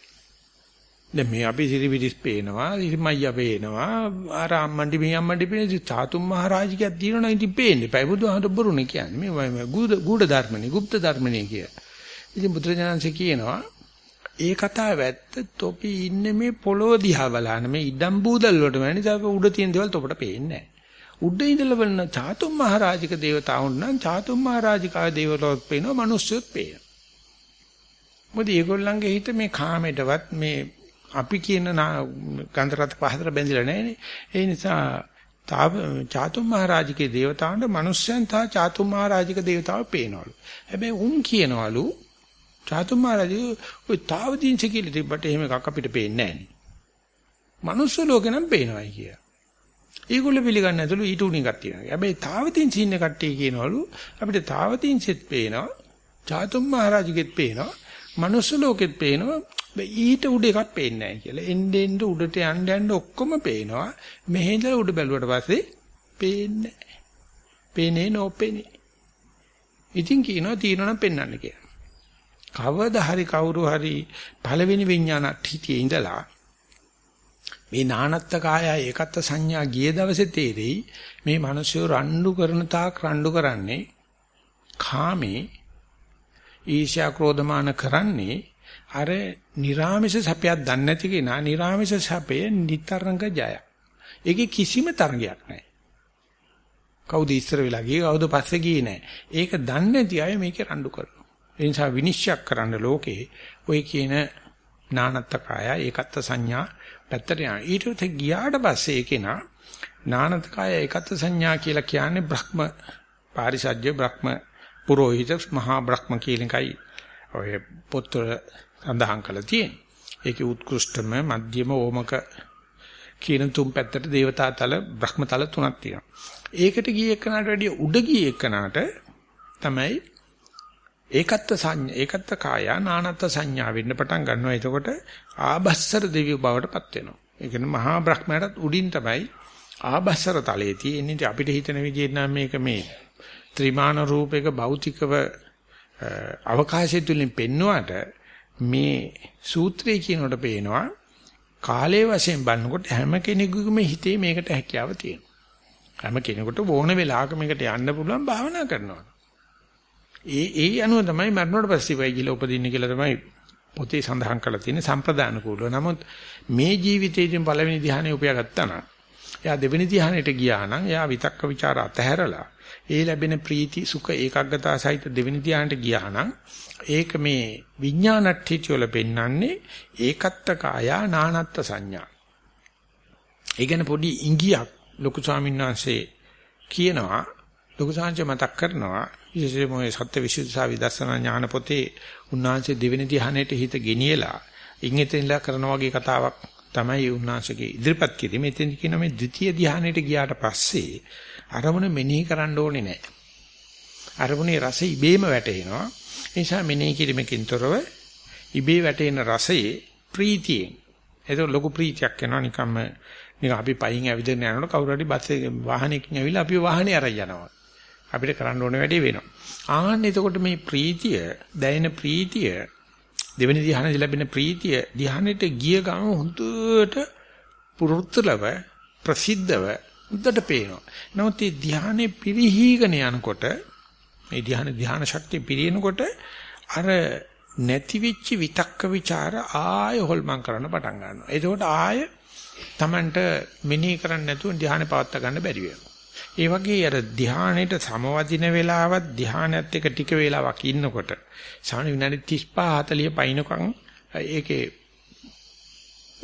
දැන් මේ අපි සිරිවිරිස් පේනවා, සිරිමයියා පේනවා, අර අම්මන්ඩි මේ අම්මන්ඩි පේන සාතුම් මහරජිකයක් තියෙනවා නම් ඉතින් පේන්නේ. පැය බුදුහාමර බොරුනේ කියන්නේ. මේ ගුඩ ධර්මනේ, গুপ্ত ධර්මනේ කිය. ඉතින් බුදුරජාණන්සේ කියනවා ඒ කතාව ඇත්ත තොපි ඉන්නේ මේ පොළොව දිහා බලන මේ ඉඩම් බූදල් වලට වෙන නිසා උඩ තියෙන දේවල් තොපට පේන්නේ නැහැ. උඩ ඉඳලා බලන චාතුම් මහරජික දේවතාවුන් නම් චාතුම් මහරජිකා දේවතාවුත් පේනවා මිනිස්සුත් පේනවා. මොකද මේගොල්ලන්ගේ හිත මේ කාමයටවත් මේ අපි කියන ගන්ධරත් පහතර බැඳිලා නැහැනේ. ඒ නිසා තාව චාතුම් මහරජිකේ දේවතාවුන්ට මිනිස්යන් තා චාතුම් මහරජික දේවතාව පේනවලු. හැබැයි උන් කියනවලු චාතුම් මහරජික ඔය තාවදීන්ස කියලා තිබ්බට එහෙම එකක් අපිට පේන්නේ නැහැ නේ. මනුස්ස ලෝකේ නම් පේනවායි කියලා. ඒගොල්ලෝ පිළිගන්නේ නැතුළු ඊට උණි කට්ටිය. හැබැයි තාවතින් සින්න කට්ටිය කියනවලු අපිට තාවතින් සෙත් පේනවා. චාතුම් මහරජගෙත් පේනවා. මනුස්ස ලෝකෙත් පේනවා. ඊට උඩ එකක් පේන්නේ නැහැ කියලා. එන්න එන්න උඩට යන්න යන්න ඔක්කොම පේනවා. මෙහෙන්දලා උඩ බැලුවට පස්සේ පේන්නේ නැහැ. පේන්නේ නොපෙනේ. ඉතින් කියනවා තියෙනවා නම් පෙන්වන්න කියලා. කවදා හරි කවුරු හරි පළවෙනි විඥානත් හිතේ ඉඳලා මේ නානත්ත කාය ඒකත්ත සංඥා ගිය දවසේ තේරෙයි මේ මිනිස්සු රණ්ඩු කරන තාක් රණ්ඩු කරන්නේ කාමේ ඊර්ෂ්‍යා ක්‍රෝධමාන කරන්නේ අර නිර්ාමිෂ සැපයක් දන්නේ නැති කෙනා නිර්ාමිෂ සැපේ නිතරංග ජය. ඒකේ කිසිම තරගයක් නැහැ. කවුද ඉස්සර වෙලා ගියේ කවුද පස්සේ ගියේ නැහැ. ඒක දන්නේ නැති අය මේකේ රණ්ඩු කරනවා. ඒ නිසා විනිශ්චය කරන්න ලෝකේ ওই කියන නානත්තකාය ඒකත් සංඥා පැත්තට යනවා. ඊට උත්තේ ගියාට පස්සේ ඒකේනා නානත්තකාය ඒකත් සංඥා කියලා කියන්නේ බ්‍රහ්ම පාරිසජ්‍ය බ්‍රහ්ම පුරোহিত මහා බ්‍රහ්ම කියන එකයි ඔය පොත්වල සඳහන් කරලා තියෙන්නේ. ඒකේ උත්කෘෂ්ඨම මධ්‍යම ඕමක කියන තුන් පැත්තට දේවතා තල බ්‍රහ්ම තල තුනක් තියෙනවා. ඒකට ගියේ එක්කනට වැඩිය උඩ ගියේ එක්කනට තමයි ඒකත්ත සංඥා ඒකත්ත කාය නානත්ත සංඥා වෙන්න පටන් ගන්නවා. එතකොට ආබස්සර දෙවියෝ බවට පත් වෙනවා. ඒ කියන්නේ මහා බ්‍රහ්මයාටත් උඩින් තමයි ආබස්සර තලයේ තියෙන්නේ. අපිට හිතන විදිහට නම් මේක මේ ත්‍රිමාන රූපයක භෞතිකව අවකාශය තුලින් පෙන්වුවට මේ සූත්‍රය කියනකොට පේනවා කාලයේ වශයෙන් බලනකොට හැම කෙනෙකුගේම හිතේ මේකට හැකියාව තියෙනවා. හැම කෙනෙකුට ඕන වෙලාවක මේකට යන්න පුළුවන් භාවනා කරනවා. ඒ ඒ අනුව තමයි මරණයට පස්සේ වෙයි කියලා උපදින්න කියලා තමයි පොතේ සඳහන් කරලා තියෙන සම්ප්‍රදාන කූලව. නමුත් මේ ජීවිතයේදී පළවෙනි ධ්‍යානෙ උපයාගත්තා නම් එයා දෙවෙනි ධ්‍යානෙට ගියා නම් එයා විතක්ක ਵਿਚාර අතහැරලා ඒ ලැබෙන ප්‍රීති සුඛ ඒකාග්‍රතාව සහිත දෙවෙනි ධ්‍යානෙට ගියා නම් ඒක මේ විඥානට්ඨිය වල පෙන්වන්නේ ඒකත්ත කාය නානත්ත් සංඥා. ඒ කියන්නේ පොඩි ඉඟියක් ලොකු ස්වාමීන් වහන්සේ කියනවා ලොකු සාංශ මතක් කරනවා විශේෂයෙන්ම ඔය සත්‍ය විසුද්ධිසා විදර්ශනා ඥාන පොතේ උන්වහන්සේ දෙවෙනි ධ්‍යානෙට හිත ගෙනියලා ඉංගෙතෙන්ලා කරන වගේ කතාවක් තමයි උන්වහන්සේගේ ඉදිරිපත් කිරීම. එතෙන් කියන මේ ද්විතීය ධ්‍යානෙට ගියාට පස්සේ අරමුණ මෙනෙහි කරන්න ඕනේ නැහැ. අරමුණේ රසය ඉබේම වැටෙනවා. ඒ නිසා මෙනෙහි කිරීමකින් තොරව ඉබේ වැටෙන රසයේ ප්‍රීතියෙන් ඒක ලොකු ප්‍රීතියක් එනවා නිකම්ම නිකන් අපි පයින් ඇවිදින්න යනකොට කවුරු හරි බස් එකේ වාහනයකින් ඇවිල්ලා අපි වාහනේ අරන් යනවා. අපිට කරන්න ඕන වැඩේ වෙනවා. ආන්න එතකොට මේ ප්‍රීතිය, දැනෙන ප්‍රීතිය, දෙවෙනි ධ්‍යානෙ ලැබෙන ප්‍රීතිය ධ්‍යානෙට ගිය ගමන් හොඳට පුරුත්ලව ප්‍රසිද්ධව උද්දට පේනවා. නමුත් මේ ධ්‍යානෙ පිරිහීගෙන යනකොට මේ ධ්‍යාන ධ්‍යාන ශක්තිය පිරිනකොට අර නැති වෙච්ච විතක්ක ਵਿਚාර ආය හොල්මන් කරන්න පටන් ගන්නවා. එතකොට ආය Tamanට මෙනෙහි කරන්න නැතුව ධ්‍යානෙ පවත්වා ගන්න බැරි වෙනවා. ඒ වගේ අර ධානයට සමවදින වෙලාවත් ධානයත් එක්ක ටික වෙලාවක් ඉන්නකොට සාමාන්‍ය විනාඩි 35 40 පයින්කම් ඒකේ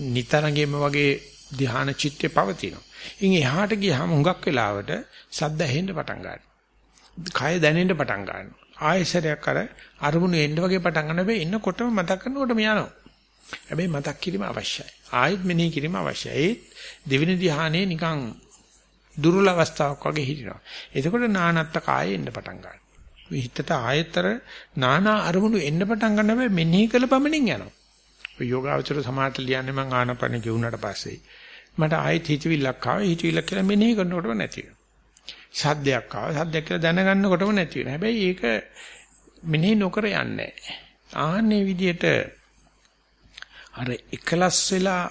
නිතරගෙම වගේ ධාන චිත්තය පවතිනවා. ඉන් එහාට ගියාම හුඟක් වෙලාවට සද්ද ඇහෙන්න පටන් ගන්නවා. කය දැනෙන්න පටන් ගන්නවා. ආයෙසරයක් අර අරමුණු එන්න වගේ පටන් ගන්න බෑ එන්නකොටම මතක් කරනකොටම යනවා. හැබැයි මතක් කිරීම අවශ්‍යයි. ආයෙත් මෙනෙහි කිරීම අවශ්‍යයි. ඒ දෙවෙනි ධ්‍යානයේ නිකන් දුර්වල අවස්ථාවක් වගේ හිටිනවා. එතකොට නානත්ත කායේ එන්න පටන් ගන්නවා. හිතට ආයතර නානා අරමුණු එන්න පටන් ගන්න බෑ මෙනෙහි කළ පමණින් යනවා. ඔය යෝගාවචර සමාහට ලියන්නේ මං ආනපන ගෙවුනට පස්සේ මට ආයෙත් හිතවිල්ලක් ආවා හිතවිල්ලක් කියලා මෙනෙහි කරනකොටම නැති වෙනවා. සද්දයක් ආවා සද්දයක් කියලා දැනගන්නකොටම නැති වෙනවා. හැබැයි ඒක මෙනෙහි නොකර යන්නේ ආන්නේ විදියට අර එකලස් වෙලා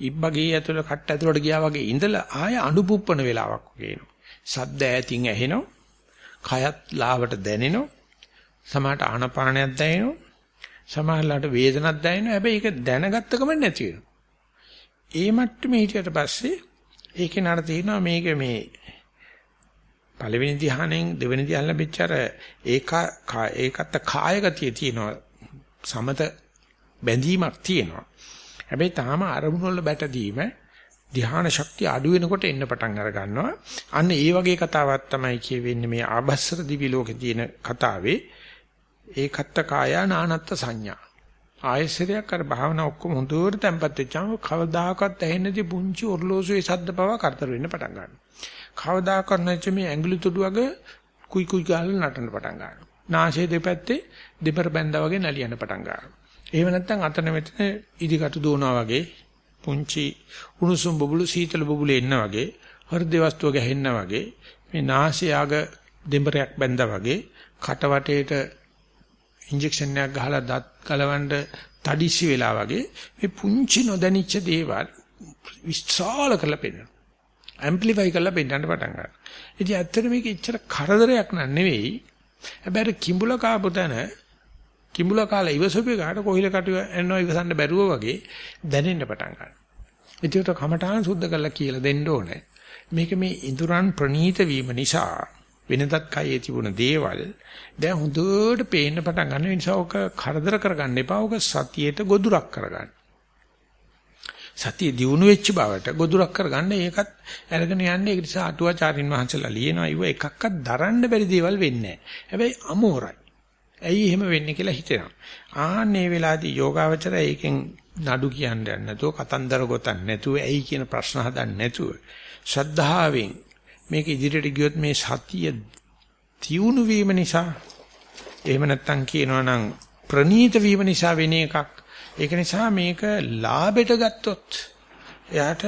ඉබ්බගේ ඇතුළ කට්ට ඇතුළට ගියා වගේ ඉඳලා ආය අඬුපුප්පන වෙලාවක් වගේ එනවා. සද්ද ඈතින් ඇහෙනවා. කයත් ලාවට දැනෙනවා. සමහරට ආනපානයක් දැනෙනවා. සමහරලාට වේදනක් දැනෙනවා. හැබැයි ඒක දැනගත්ත ගමන් නැති වෙනවා. ඒ මට්ටමේ හිටියට පස්සේ ඒකේ නඩ තියෙනවා මේක මේ පළවෙනි ධ්‍යානෙන් දෙවෙනි ධ්‍යාන ලැබිච්ච අර ඒක ඒකත් කායගතිය තියෙනවා. සමත බැඳීමක් තියෙනවා. හැබැයි තාම අරමුණු වල බැටදීම ධ්‍යාන ශක්තිය අඩු වෙනකොට එන්න පටන් අර ගන්නවා. අන්න ඒ වගේ කතාවක් තමයි කියවෙන්නේ මේ ආභස්සර දිවි ලෝකේ තියෙන කතාවේ ඒකත්ත කාය නානත්ත් සංඥා. ආයසරයක් අර භාවනා ඔක්කොම හොඳට තැම්පත් වෙච්චාම කවදාකවත් ඇහෙන්නේ පුංචි ඔර්ලෝසුවේ සද්ද පවා කරදර වෙන්න පටන් ගන්නවා. කවදාකවත් නැච්ච මේ ඇඟිලි තුඩු වගේ කුයි කුයි ගාලා නටන්න පටන් ගන්නවා. නාසයේ දෙපැත්තේ දෙපර බැඳා වගේ නලියන්න පටන් ගන්නවා. එහෙම නැත්නම් අතන මෙතන ඉදිකටු දුවනවා වගේ පුංචි උණුසුම් බබළු සීතල බබළු එන්න වගේ හෘද වස්තුව ගැහෙන්න වගේ මේ නාසය ආග දෙඹරයක් බැඳා වගේ කට වටේට ඉන්ජෙක්ෂන් එකක් ගහලා දත් කලවන්න තඩිසි වෙලා වගේ මේ පුංචි නොදැනිච්ච දේවල් විශාල කරලා පෙන්නනවා. ඇම්ප්ලිෆයි කරලා පෙන්නන්න පටන් ගන්නවා. ඉතින් ඇත්තට මේක ඉච්චර කරදරයක් නන් නෙවෙයි. හැබැයි කිඹුල කාපු තැන කිඹුල කාලා ඉවසුපේ කාට කොහිල කටුව එනවා ඉවසන්න බැරුව වගේ දැනෙන්න පටන් ගන්නවා. ඒකට කමඨාන් සුද්ධ කරලා කියලා දෙන්න ඕනේ. මේක මේ ඉඳුරන් ප්‍රනීත වීම නිසා වෙනදත් කයේ තිබුණ දේවල් දැන් හොඳට පේන්න පටන් ගන්න නිසා ඔක කරදර කරගන්න එපා. ඔක සතියේට ගොදුරක් කරගන්න. සතිය දියුණු වෙච්ච බවට ගොදුරක් කරගන්න ඒකත් අරගෙන යන්නේ ඒක නිසා අටුවාචාරින් වහන්සේලා ලියනවා ඉව එකක්වත් දරන්න බැරි දේවල් වෙන්නේ නැහැ. හැබැයි අමෝරයි. ඇයි එහෙම වෙන්නේ කියලා හිතෙනවා. ආන්නේ වෙලාවේදී යෝගාවචරය ඒකෙන් නඩු කියන්නේ නැතුව කතන්දර ගොතන්නේ නැතුව ඇයි කියන ප්‍රශ්න හදන්නේ නැතුව ශ්‍රද්ධාවෙන් මේක ඉදිරියට ගියොත් මේ සතිය තියුණු වීම නිසා එහෙම නැත්නම් කියනවා නම් ප්‍රනීත වීම නිසා වෙන එකක්. ඒක නිසා මේක ලාභයට ගත්තොත් එයාට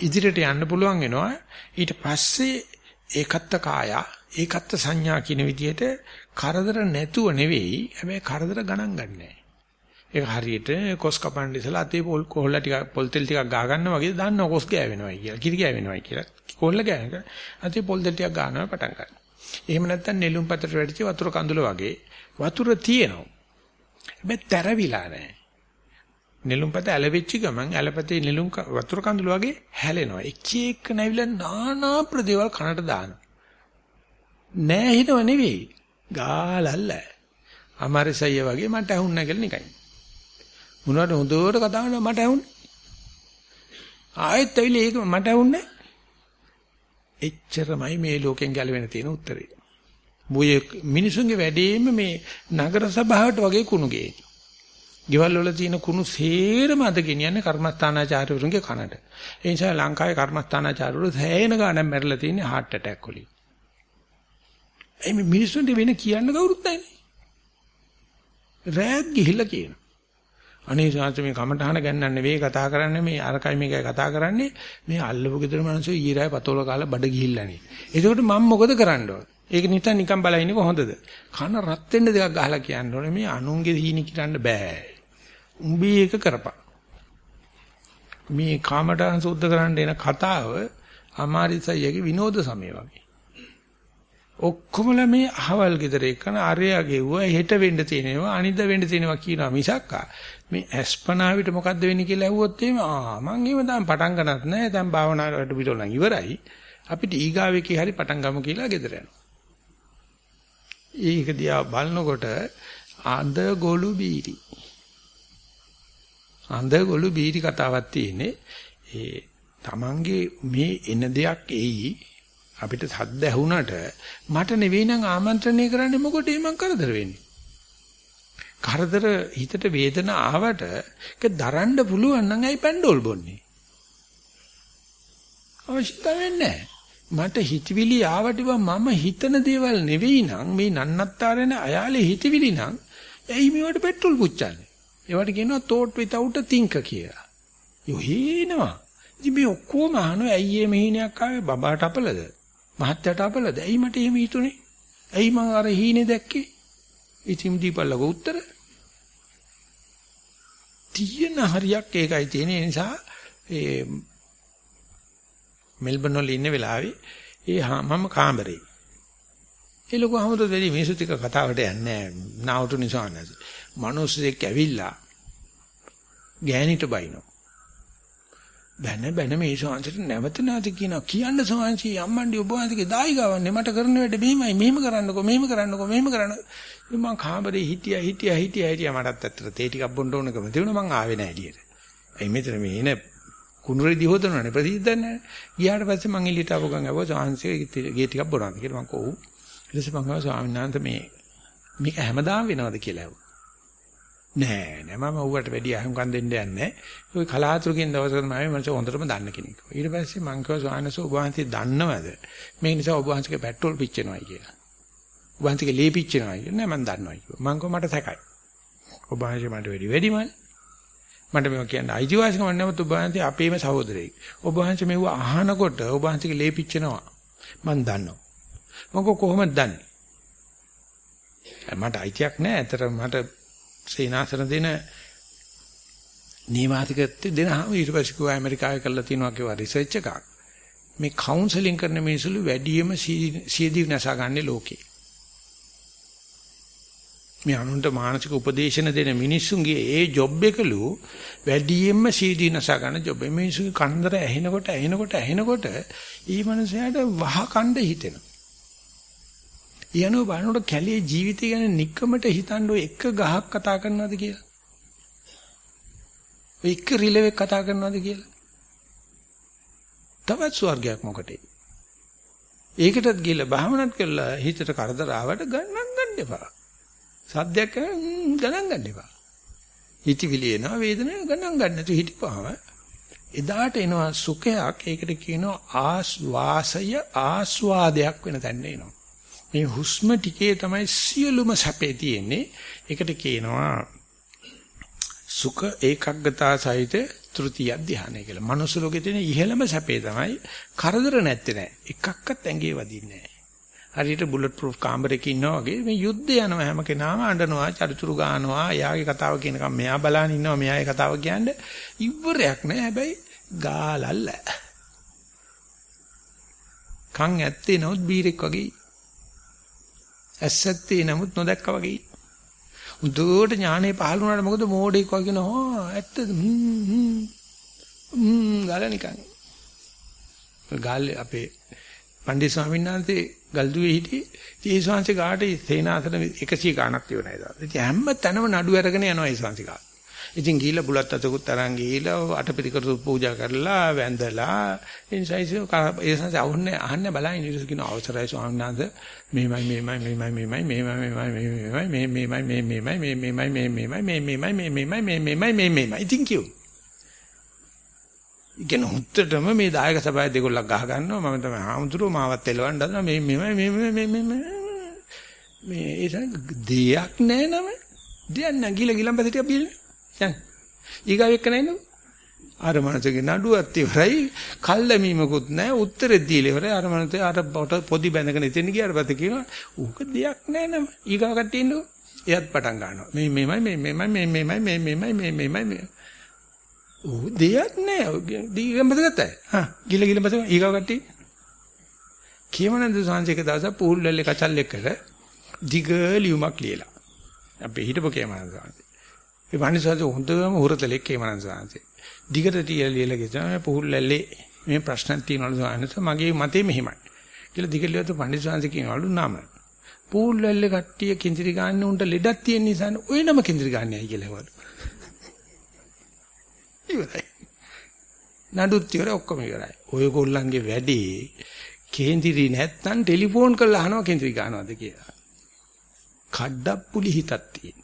ඉදිරියට යන්න පුළුවන් වෙනවා. ඊට පස්සේ ඒකත්ත කාය ඒකත්ත සංඥා කියන විදිහට කරදර නැතුව නෙවෙයි හැබැයි කරදර ගණන් ගන්නෑ. ඒක හරියට කොස් කපන්න ඉස්සලා අතේ පොල් කොහොල්ල ටික පොල් තෙල් ටිකක් ගා ගන්නවා වගේ දන්නව කොස් ගෑවෙනවයි කියලා. කිරි ගෑවෙනවයි කියලා. කොල්ල ගෑනක අතේ පොල් දෙටියක් ගන්නවා පටන් ගන්නවා. එහෙම නැත්නම් නෙළුම් පතට වැඩිච්ච වතුර කඳුල වගේ වතුර තියෙනවා. හැබැයි තරවිලා නැහැ. නෙළුම් පත ඇලවෙච්ච ගමන් ඇලපතේ නෙළුම් වතුර කඳුල වගේ හැලෙනවා. එක එක නැවිලා নানা ප්‍රදේවල් කනට දානවා. නෑ හිනව නෙවෙයි. ගාලල්ල. අමාරසය වගේ මට ඇහුන්න කියලා නිකන්. මොනවට හොඳට කතා කරනවා මට ඇහුන්නේ. ආයෙත් ඇවිල්ලා ඒක මට ඇහුන්නේ. එච්චරමයි මේ ලෝකෙන් ගැලවෙන්න තියෙන උත්තරේ. මොයේ මිනිසුන්ගේ වැඩේම මේ නගර සභාවට වගේ කුණු ගේන. ගෙවල් වල තියෙන කුණු සේරම අද ගෙනියන්නේ කර්මස්ථානාචාර්යවරුන්ගේ කනට. ඒ නිසා ලංකාවේ කර්මස්ථානාචාර්යවරු සෑහෙන ගාණක් මැරලා තියෙන්නේ heart attack වලින්. එයි මේ මිනිසුන්ට වෙන කියන්න කවුරුත් නැහැ. රෑත් ගිහිල්ලා කියනවා. අනේ සාංශ මේ කමටහන ගන්නන්න නෙවෙයි කතා කරන්නේ මේ අරකයි මේකයි කතා කරන්නේ මේ අල්ලපු ගෙදර මිනිස්සු ඊරාය පතෝල කාලා බඩ ගිහිල්ලානේ. එතකොට මම මොකද කරන්න ඕන? ඒක නිකන් නිකන් බලන්නේ කොහොඳද? කන රත් වෙන්න දෙකක් ගහලා කියන්න ඕනේ මේ අනුන්ගේ හීනි කිරන්න බෑ. උඹේ එක කරපන්. මේ කාමටහන් සුද්ධ කරන්න එන කතාව අමාරිසයියගේ විනෝද සමය වගේ. ඔක්කොමලා මේ අහවල් ගෙදර එකන අරයා ගෙව්වා හෙට වෙන්න තියෙනවා අනිද්ද වෙන්න තියෙනවා කියනවා මිසක් මේ ඇස්පනාවිට මොකද්ද වෙන්නේ කියලා ඇහුවොත් එහෙම ආ මං එහෙම දැන් පටන් ගන්නත් නැහැ දැන් භාවනාවට පිටු නම් ඉවරයි. අපිට ඊගාවෙකේ හරි පටන් ගමු කියලා ගෙදර යනවා. ඒක දිහා බලනකොට අඳ ගොළු බීරි. අඳ ගොළු බීරි කතාවක් තියෙන්නේ. ඒ තමන්ගේ මේ එන දෙයක් එයි. අපිට සද්ද ඇහුණට මට නෙවෙයි නම් ආමන්ත්‍රණය කරන්නේ මොකටද මං කරදර වෙන්නේ කරදර හිතට වේදනාව ආවට ඒක දරන්න පුළුවන් නම් ඇයි පැන්ඩෝල් බොන්නේ? අවශ්‍යතාවය නැහැ. මට හිතවිලි ආවට මම හිතන දේවල් නෙවෙයි නම් මේ නන්නත්තරන අයාලේ හිතවිලි නම් ඇයි මේවට පෙට්‍රල් පුච්චන්නේ? ඒවට කියනවා thought without a thinker කියලා. යොහිනවා. ඉතින් මේ ඔක්කොම අහනවා ඇයි මේ මහීනයක් ආවේ බබාට අපලද? මහත්තයාට අපලද? ඇයි මට එහෙම හිතුනේ? ඇයි මං අර හීනේ දැක්කේ? ඉතින් දීපල්ලක උත්තර. තියෙන හරියක් ඒකයි තියෙන නිසා ඒ මෙල්බන් වල ඉන්න වෙලාවේ ඒ මම කාමරේ. ඒ ලොකු අහමුද දෙවි මිනිස්සු ටික කතාවට යන්නේ නාවුතු නිසා නැති. මිනිස්සෙක් ඇවිල්ලා ගෑනිට බයිනෝ. බැන බැන මේ ශාන්තිට නැවත නැවත කියනවා කියන්න සෝංශි අම්මන්ඩි ඔබ වහන්සේගේ දායිගවන්නේ මට කරන වැඩ මෙහෙමයි මෙහෙම කරන්නකෝ මෙහෙම කරන්නකෝ මෙහෙම කරන්න මම කාමරේ හිටියා හිටියා හිටියා හිටියා මටත් ඇත්තට තේ ටිකක් බොන්න ඕනකම තිබුණා මං ආවේ නැහැ එළියට. එයි මෙතන මේ එන කුණුරේදී හොදනවනේ ප්‍රතිද්දක් නැහැ. ගියාට පස්සේ මං එළියට ආව ගමන් ආව සෝංශි ගේ ටිකක් බොනවාද කියලා මං කෝ ඊට පස්සේ මං ආවා ස්වාමීන් වහන්සේ මේ මේක හැමදාම වෙනවද කියලා ඇහුවා. නෑ නෑ මම ඌට වැඩි අහුම්කම් දෙන්න යන්නේ. ওই කලාතුරකින් දවසකට මම මනස හොඳටම දන්න කෙනෙක්. ඊට පස්සේ මං කිව්වා ස්වාමීන් ඔබ වහන්සේ දන්නවද? මේ නිසා ඔබ වහන්සේගේ පෙට්‍රල් පිච්චෙනවායි කියලා. ඔබ වහන්සේගේ ලේ පිච්චෙනවායි කියලා. නෑ මං දන්නවායි කිව්වා. මං කිව්වා මට සැකයි. ඔබ වහන්සේ මට වැඩි වැඩිමල්. මට මේක කියන්න අයිතිවාසිකම නැවත ඔබ වහන්සේ අපේම සහෝදරයෙක්. ඔබ වහන්සේ මේව අහනකොට ඔබ වහන්සේගේ ලේ පිච්චෙනවා. මං දන්නවා. මම කොහොමද දන්නේ? මට අයිතියක් නෑ. ඇත්තට මට සේනාසන දෙන නීමාතිකත්වය දෙනහම ඊට පස්සේ කෝ ඇමරිකාවේ කරලා තියෙනවා කියලා රිසර්ච් එකක්. මේ කවුන්සලින් කරන මිනිස්සුළු වැඩියම සියදී නැසා ගන්න ලෝකේ. මේ අනුන්ට මානසික උපදේශන දෙන මිනිස්සුන්ගේ ඒ ජොබ් එකලු වැඩියෙන්ම සීදී නැසා ගන්න ජොබ්. මේ මිනිස්සුගේ කන්දර ඇහෙනකොට ඇහෙනකොට ඇහෙනකොට ඊ මනුස්සයාට වහ කණ්ඩ හිතෙනවා. යනෝ බලනකොට කැලේ ජීවිතය ගැන নিকකමට හිතන්න ඔය එක ගහක් කතා කරනවද කියලා? ඔය එක රිලෙවෙක් කතා කරනවද කියලා? තවත් ස්වර්ගයක් මොකටේ? ඒකටත් ගිහලා භාවනාත් කරලා හිතට කරදර ආවට ගණන් ගන්න එපා. සද්දයක් ගණන් ගන්න එපා. හිතවිලි එනවා වේදනාව ගණන් ගන්න නැතුව හිටපුවාම එදාට එනවා සුඛයක් ඒකට කියනවා ආස්වාසය ආස්වාදයක් වෙන තැන එනවා. මේ හුස්ම ටිකේ තමයි සියලුම සැපේ තියෙන්නේ. ඒකට කියනවා සුඛ ඒකග්ගතා සහිත තෘතිය ධානය කියලා. මනුස්ස ලෝකේ තියෙන ඉහළම සැපේ තමයි කරදර නැත්තේ නෑ. එකක්වත් ඇඟේ වදින්නේ නෑ. හරියට බුලට් ප්‍රූෆ් කාමරයක ඉන්නා වගේ මේ යුද්ධය යනවා හැම කෙනාම අඬනවා චරිචුරු ගන්නවා එයාගේ කතාව කියනකම් මෙයා බලන් ඉන්නවා මෙයාගේ කතාව කියන්නේ ඉවරයක් නෑ හැබැයි ගාලල්ල කන් ඇත්තේ නමුත් බීරෙක් වගේ ඇස්සත්තේ නමුත් නොදැක්කා වගේ. උදේට ඥානේ පහළ වුණාට මොකද මෝඩෙක් වගේ නෝ ඇත්තද හ්ම් හ්ම් ගාල නිකන්. ගාල් අපේ පණ්ඩිත ස්වාමීන් වහන්සේ ගල්දුවේ හිටියේ. ඉතින් ඒ ස්වාමීන් ගාට සේනාසන 100 ගාණක් තිබුණා ඒදා. ඉතින් හැම තැනම නඩු අරගෙන යනවා ඒ ස්වාමීන් ගාට. ඉතින් ගිහිල්ලා බුලත් අතකුත් අරන් ගිහිල්ලා අටපිරිකරු පූජා කරලා වැඳලා ඉන්සයිස් ඒ සංස අවන්නේ අහන්නේ බලයින් ඊට කියන අවසරයි ස්වාමීන් වහන්සේ මේමයි මේමයි මේමයි මේමයි මේමයි මේමයි මේමයි මේමයි මේමයි මේමයි මේමයි මේමයි මේමයි මේමයි මේමයි මේමයි. ඉතින් කියු. ඉගෙන උත්තරම මේ දායක සභාවේ දෙකොල්ලක් ගහ ගන්නවා. මම තමයි හාමුදුරුවෝ මාවත් එලවන්න හදනවා. මේ මේමයි මේ මේ මේ මේ ඒක දෙයක් නෑ නම. දෙයක් නෑ. ගිල ගිලම් පැතිටිය බිල්නේ. යන්න. ඊගාව එක්ක නැිනු. අර මනසගේ නඩුවත් ඉවරයි. කල්ැමීමකුත් නැහැ. උත්තරෙත් දීලා ඉවරයි. අර මනසේ අර පොඩි බැඳගෙන ඉතින් ගියාට පස්සේ කියනවා ඌක දෙයක් නැහැ නම. ඊගාව කට්ටිය ඉන්නකෝ. එයත් පටන් ගන්නවා. මේ මේමයි මේ මේමයි මේ මේමයි මේ මේමයි මේ මේමයි මේ ඌ දෙයක් නැහැ. දීගම් බදගත්තයි. හා ගිල ගිල බද ඊගාව කට්ටිය. කියමනන්ද සංසේක දවස පූල්ලල්ලේ කචල් එක්කද දිග ලියුමක් ලියලා. අපි හිටපු කියමනන්ද සංසේ. ඒ වනිසාරේ හොඳම හුරතලෙක් හේමනන් සාංශේ. දිගට තියලා ලියලා ගියා පුහුල්ලැල්ලේ මේ ප්‍රශ්නක් තියෙනවලු සාංශ මගේ මතේ මෙහෙමයි. කියලා දිගට ලියුවොත් පඬිස්සාංශ කියනවලු නම. පුහුල්ලැල්ලේ කට්ටිය කිඳිරි ගන්න උන්ට ලෙඩක් තියෙන නිසා ඔය නම කිඳිරි ගන්නයි කියලා හවලු. ඉවරයි. නඩුත් ඉවර ඔක්කොම ඉවරයි. ඔයගොල්ලන්ගේ වැඩේ කේන්දිරි නැත්තම් ටෙලිෆෝන් කරලා අහනවා කේන්දිරි ගන්නවද කියලා. කඩප්පුලි හිතක් තියෙන.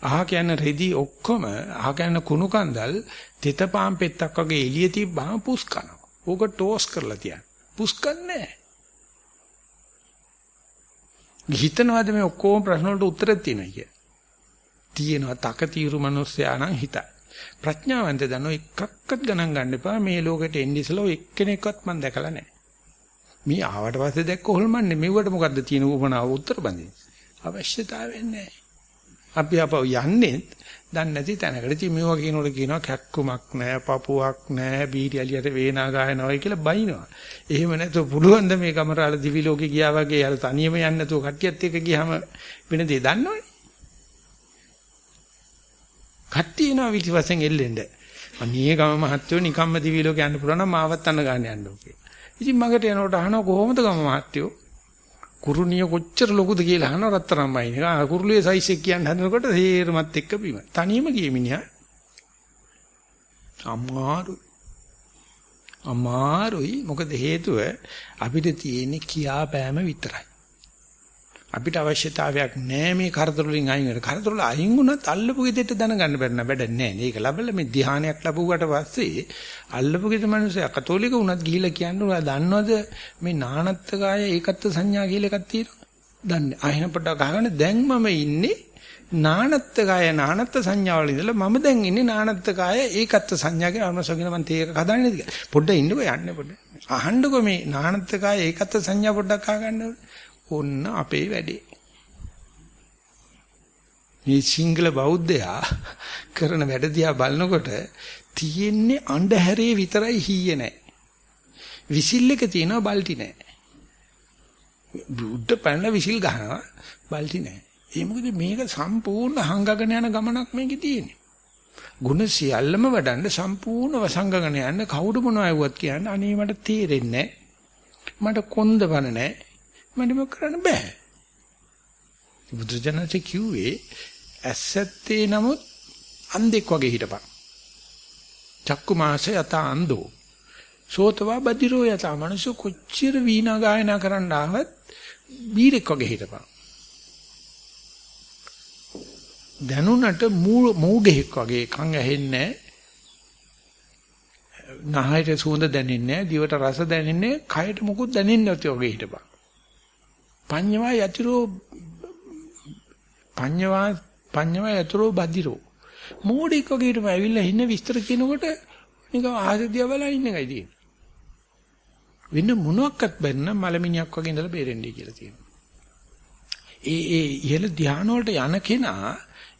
අහ කියන රෙදි ඔක්කොම අහ කියන කුණු කන්දල් තෙතපාම් පෙත්තක් වගේ එළිය තිබ්බම පුස් කනවා. ඕක ටෝස් කරලා තියන්න. පුස් කන්නේ හිතනවාද මේ ඔක්කොම ප්‍රශ්න වලට උත්තර තියෙනවා කිය. තියෙනවා තක తీරු මිනිස්සයා නම් හිතයි. ප්‍රඥාවන්ත දනෝ එකක්වත් ගණන් ගන්න එපා මේ ලෝකෙට එන්නේ ඉස්සලා එක්කෙනෙක්වත් මම දැකලා නැහැ. මේ ආවට පස්සේ දැක්ක හොල්මන්නේ මෙවට මොකද්ද තියෙන උපනාව උත්තර බඳින්න. අවශ්‍යතාවයක් නැහැ. අපි අපව යන්නේ දන්නේ නැති තැනකට. ඉතින් මේවා කියනකොට කියනවා කැක්කුමක් නැහැ, පපුවක් නැහැ, බීටි ඇලියට වේනා ගායනවායි කියලා බයිනවා. එහෙම නැතුව පුළුවන් ද මේ කමරාල දිවි ලෝකේ ගියා වගේ අර තනියම යන්නේ නැතුව කට්ටියත් එක්ක ගියාම වෙන දේ දන්නවනේ. කට්ටිය එනවා පිටිපස්සෙන් එල්ලෙන්න. අනේ ගම මහත්තයෝ නිකම්ම දිවි ලෝකේ යන්න පුළුවන් නම් මාවත් අන්න ගන්න යන්න ඕකේ. ඉතින් මගට යනකොට අහනවා කොහොමද ගම මහත්තයෝ? කුරුණිය කොච්චර ලොකුද කියලා අහන රත්තරන් බයින් එක. ආ කුරුළුවේ සයිස් එක කියන්න හදනකොට තේරමත් එක්ක බිම. තනියම ගියේ මිනිහා. අමාරුයි. අමාරුයි මොකද හේතුව අපිට තියෙන්නේ කියාපෑම විතරයි. අපිට අවශ්‍යතාවයක් නැහැ මේ කරදර වලින් අයින් වෙන්න. කරදර වල අයින් වුණත් අල්ලපු ගෙදෙට දැනගන්න බැරි නෑ වැඩ නැහැ. මේක ලැබලා මේ ධ්‍යානයක් ලැබුවට පස්සේ අල්ලපු ගෙද මිනිස්සයා කතෝලික වුණත් ගිහිල්ලා කියන්නේ ඔයා දන්නවද මේ නානත්තකාය ඒකත්ව සංඥා කියලා එකක් තියෙනවා. දන්නේ. ආයෙන පොඩ්ඩක් අහගෙන දැන් මම ඉන්නේ නානත්තකාය නානත්ත සංඥාවල ඉඳලා මම දැන් ඉන්නේ නානත්තකාය ඒකත්ව සංඥා කියන අනුසගෙන මම තේක හදාන්නේ නැති. පොඩ්ඩක් ඉන්නකෝ යන්නේ පොඩ්ඩක්. අහන්නකෝ මේ නානත්තකාය ඒකත්ව සංඥා පොඩ්ඩක් අහගන්න ඕනේ. ඔන්න අපේ වැඩේ. මේ සිංගල බෞද්ධයා කරන වැඩ දිහා බලනකොට තියෙන්නේ අන්ධහැරේ විතරයි හීයේ නැහැ. විසිල් එක තියෙනවා බල්ටි නැහැ. බුද්ධ පැනලා විසිල් ගහනවා බල්ටි නැහැ. ඒ මොකද මේක සම්පූර්ණ හංගගෙන යන ගමනක් මේකේ තියෙන්නේ. ಗುಣ සියල්ලම වඩන්න සම්පූර්ණ වසංගගෙන යන්න කවුරු මොනවා ඇව්වත් කියන්නේ අනේ මට තේරෙන්නේ නැහැ. මට කොන්ද බන නැහැ. මට මොක කරන්න බෑ. බුදුජනක කිව්වේ ඇසත්තේ නමුත් අන්දෙක් වගේ හිටපන්. චක්කු මාසය යත අන්දෝ. සෝතවා බදිරෝ යත මනුෂ්‍ය කොච්චර වීණා ගායනා කරන්න ආවත් බීරෙක් වගේ හිටපන්. දැනුණට මූගෙක් වගේ කන් ඇහෙන්නේ නහයට සුවඳ දැනෙන්නේ නැහැ දිවට රස දැනෙන්නේ කයට මොකුත් දැනෙන්නේ නැති වගේ හිටපන්. පඤ්ඤවා යතිරෝ පඤ්ඤවා පඤ්ඤවා යතිරෝ බදිරෝ මෝඩෙක් වගේ හිටම ඇවිල්ලා ඉන්න විස්තර කියනකොට නිකන් ආහදිය බලලා ඉන්න එකයි තියෙන්නේ. වෙන මොනක්වත් බැන්න මලමිණියක් වගේ ඉඳලා බේරෙන්නේ කියලා තියෙනවා. ඒ ඒ ඉහළ ධානය වලට යන කෙනා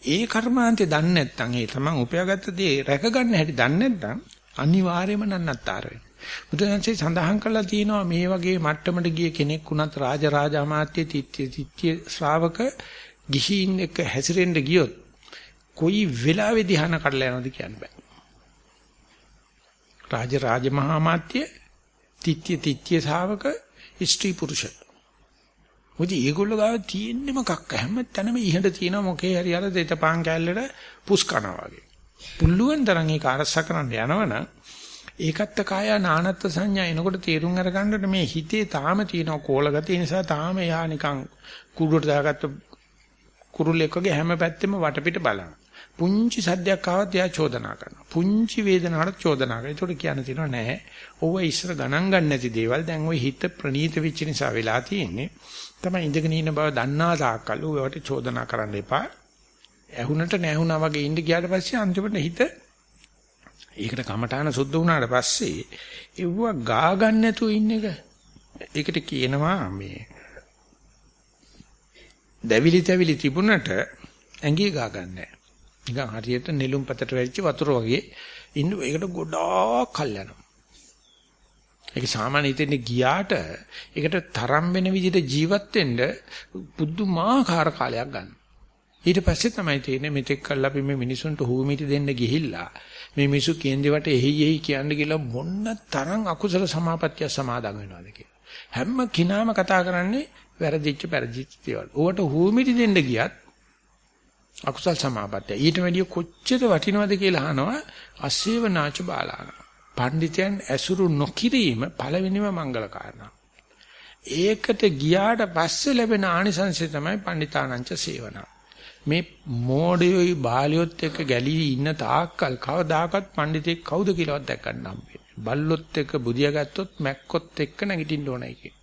ඒ කර්මාන්තේ දන්නේ නැත්නම් ඒ තමන් උපයාගත්ත දේ රැක ගන්න හැටි දන්නේ නැත්නම් අනිවාර්යයෙන්ම නන්නත්තර වෙනවා. බුදුහන්සේ සඳහන් කළා තියෙනවා මේ වගේ මට්ටමට ගිය කෙනෙක් වුණත් රාජරාජ අමාත්‍ය තිත්‍ය තිත්‍ය ශ්‍රාවක ගිහින් එක හැසිරෙන්න ගියොත් කොයි වෙලාවෙ ධ්‍යාන කඩලා යනවද කියන්න බෑ. රාජරාජ මහා අමාත්‍ය තිත්‍ය තිත්‍ය ශ්‍රාවක ස්ත්‍රී පුරුෂ. මොකද මේගොල්ලෝ ගාව තියෙන්නේ මොකක් හැම තැනම ඉහළ තියෙන මොකේ හරි අර දෙතපාන් කැල්ලට පුස් කරනවා වගේ. පුළුවන් තරම් ඒක අරස කරන්න යනවනම් ඒකත්ත කාය නානත්ත් සංඥා එනකොට තේරුම් අරගන්නට මේ හිතේ තාම තියෙන කෝල ගතිය නිසා තාම එහා නිකන් කුඩුවට දාගත්ත කුරුල්ලෙක් වගේ හැම පැත්තෙම වටපිට බලන. පුංචි සද්දයක් ආවත් එයා චෝදනා කරනවා. පුංචි වේදනාවට චෝදනා කරනවා. ඒකට කියන්න තියෙනවා නෑ. ඕව ඉස්සර ගණන් ගන්න නැති දේවල් දැන් ওই හිත ප්‍රනීත වෙච්ච නිසා වෙලා තියෙන්නේ. තමයි ඉඳගෙන ඉන්න බව දන්නා තාක්කල් ඕවට චෝදනා කරන්න එපා. ඇහුනට නැහුණා වගේ ඉඳ ගියාට පස්සේ අන්තිමට හිත ඒකට කමඨාන සුද්ධ වුණාට පස්සේ එව්ව ගා ගන්න නැතුව ඉන්න එක. ඒකට කියනවා මේ දැවිලි තැවිලි තිබුණට ඇඟේ ගා ගන්නෑ. නිකන් හරියට නෙළුම් පතට වැටිච්ච වතුර වගේ ඉන්න ඒකට ගොඩාක් කල් යනවා. ඒක සාමාන්‍ය ඉතින් ගියාට ඒකට තරම් වෙන විදිහට ජීවත් වෙන්න පුදුමාකාර කාලයක් ගන්නවා. ඊට පස්සේ තමයි තේරෙන්නේ මෙතෙක් කල් අපි මේ මිනිසුන්ට හුමිටි දෙන්න ගිහිල්ලා මේ මිනිසු කේන්දේවට එහි එහි කියන්න කියලා මොන්න තරම් අකුසල සමාපත්තිය සමාදන් වෙනවද කියලා. හැම කිනාම කතා කරන්නේ වැරදිච්ච පරිදිච්ච දේවල්. ඕවට හුමිටි දෙන්න ගියත් අකුසල් සමාපත්තිය. ඊට වැඩිය කොච්චර වටිනවද කියලා අහනවා අසේව නාච බාලාන. පඬිතයන් ඇසුරු නොකිරීම පළවෙනිම මංගල කාරණා. ඒකට ගියාට පස්සේ ලැබෙන ආනිසංසය තමයි පණ්ඩිතානංච සේවනා. මේ මෝඩයෝයි බාලියොත් එක්ක ගැලී ඉන්න තාක්කල් කවදාකවත් පඬිතෙක් කවුද කියලාවත් දැක්කන්න හම්බෙන්නේ. බල්ලොත් එක්ක බුදියා ගත්තොත් මැක්කොත් එක්ක නැගිටින්න ඕනයි කිය.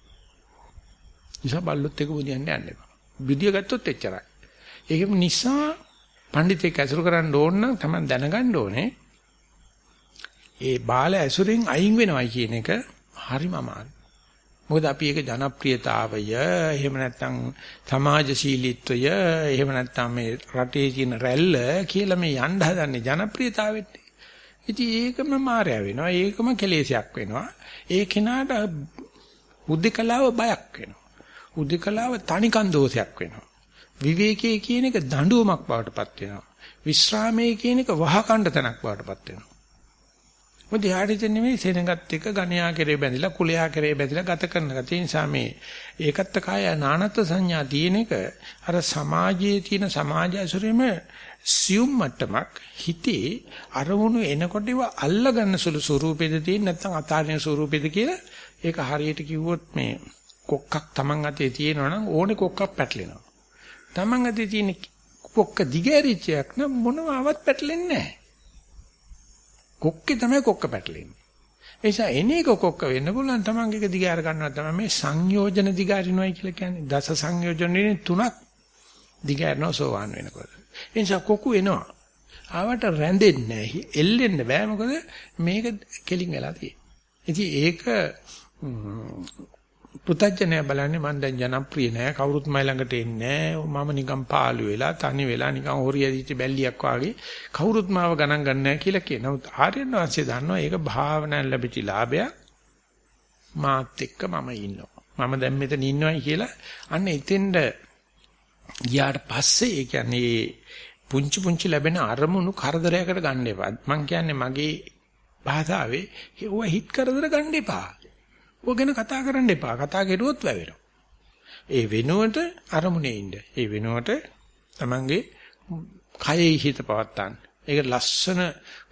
නිසා බල්ලොත් එක්ක බුදියන්න යන්න එපා. බුදියා ගත්තොත් එච්චරයි. ඒකම නිසා පඬිතෙක් ඇසුරු කරන්න ඕන නම් තමයි දැනගන්න ඕනේ. ඒ බාල ඇසුරෙන් අයින් වෙනවයි කියන එක හරිම අමාරුයි. මොකද අපි ඒක ජනප්‍රියතාවය එහෙම නැත්නම් සමාජශීලීත්වය එහෙම නැත්නම් මේ රටේ තියෙන රැල්ල කියලා මේ යන්න හදන්නේ ජනප්‍රියතාවෙත්. ඉතින් ඒකම මායя වෙනවා. ඒකම කෙලෙසයක් වෙනවා. ඒ කෙනාට උද්දකලාව බයක් වෙනවා. උද්දකලාව තනිකන් දෝෂයක් වෙනවා. විවේකයේ කියන එක දඬුවමක් බවට පත් වෙනවා. විශ්‍රාමයේ කියන එක වහකණ්ඩ තැනක් බවට පත් වෙනවා. මොකද යාට ඉතින් මේ සෙනගත් එක ගණයා කෙරේ බැඳිලා කුලයා කෙරේ බැඳිලා ගත කරන ගතිය නිසා මේ ඒකත් කාය නානත් සංඥා තියෙන එක අර සමාජයේ තියෙන සමාජ ඇසුරෙම සියුම් මට්ටමක් හිතේ අරමුණු එනකොට ඒව අල්ල ගන්න සුළු ස්වරූපෙද තියෙන නැත්නම් අතාරින ස්වරූපෙද කියලා ඒක හරියට කිව්වොත් මේ කොක්කක් Taman අතේ තියෙනවා නම් ඕනේ කොක්කක් පැටලෙනවා. Taman අතේ තියෙන කොක්ක දිගෑරිච්චයක් නම් මොනවාවත් පැටලෙන්නේ නැහැ. කොක්කේ තමයි කොක්ක පැටලෙන්නේ. ඒ නිසා එනේක කොක්ක වෙන්න පුළුවන් තමන්ගේ එක දිගාර ගන්නවා තමයි මේ සංයෝජන දිගාරිනවයි කියලා කියන්නේ. දස සංයෝජනෙ තුනක් දිගාරනවා සෝවාන් වෙනකොට. ඒ නිසා කොකු එනවා. ආවට රැඳෙන්නේ නැහැ. එල්ලෙන්න බෑ මොකද මේක කෙලින් වෙලා තියෙන්නේ. ඉතින් ඒක පුතඥය බලන්නේ මම දැන් ජනප්‍රිය නෑ කවුරුත් මයි ළඟට එන්නේ නෑ මම නිකන් පාළු වෙලා තනි වෙලා නිකන් හොරියදිච්ච බැල්ලියක් වගේ කවුරුත් මාව ගණන් ගන්න නෑ කියලා කියනවා. නමුත් ආර්යයන් වහන්සේ දන්නවා ඒක භාවනාවෙන් ලැබිච්ච ලාභයක්. මාත් එක්ක මම ඉන්නවා. මම දැන් මෙතන ඉන්නවයි කියලා අන්න එතෙන්ද ගියාට පස්සේ ඒ කියන්නේ පුංචි පුංචි ලැබෙන අරමුණු කරදරයකට ගන්න එපා. මම කියන්නේ මගේ භාෂාවේ ඒව හිත කරදර ගන්න එපා. ඔය ගැන කතා කරන්න එපා. කතා කරුවොත් වැවෙනවා. ඒ වෙනුවට අරමුණේ ඉන්න. ඒ වෙනුවට තමන්ගේ කයෙහි හිත පවත්තන්න. ඒක ලස්සන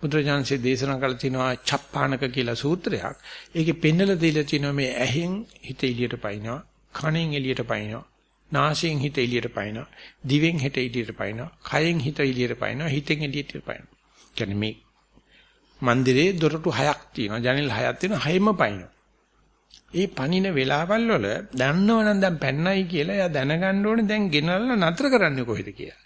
බුදුරජාන්සේ දේශනා කළ තිනවා චප්පානක කියලා සූත්‍රයක්. ඒකේ පෙන්නලා දීලා තිනවා මේ ඇහෙන් හිත එළියට පයින්නවා, කනෙන් එළියට පයින්නවා, නාසයෙන් හිත එළියට පයින්නවා, දිවෙන් හිත එළියට පයින්නවා, කයෙන් හිත එළියට පයින්නවා, හිතෙන් එළියට පයින්නවා. කියන්නේ මේ මන්දිරේ දොරටු හයක් තියෙනවා, ජනෙල් හයක් තියෙනවා, හයම පයින්නවා. ඒ පණින වෙලාවල් වල දන්නවනම් දැන් පැන්නයි කියලා එයා දැනගන්න ඕනේ දැන් ගෙනල්ලා නතර කරන්නේ කොහෙද කියලා.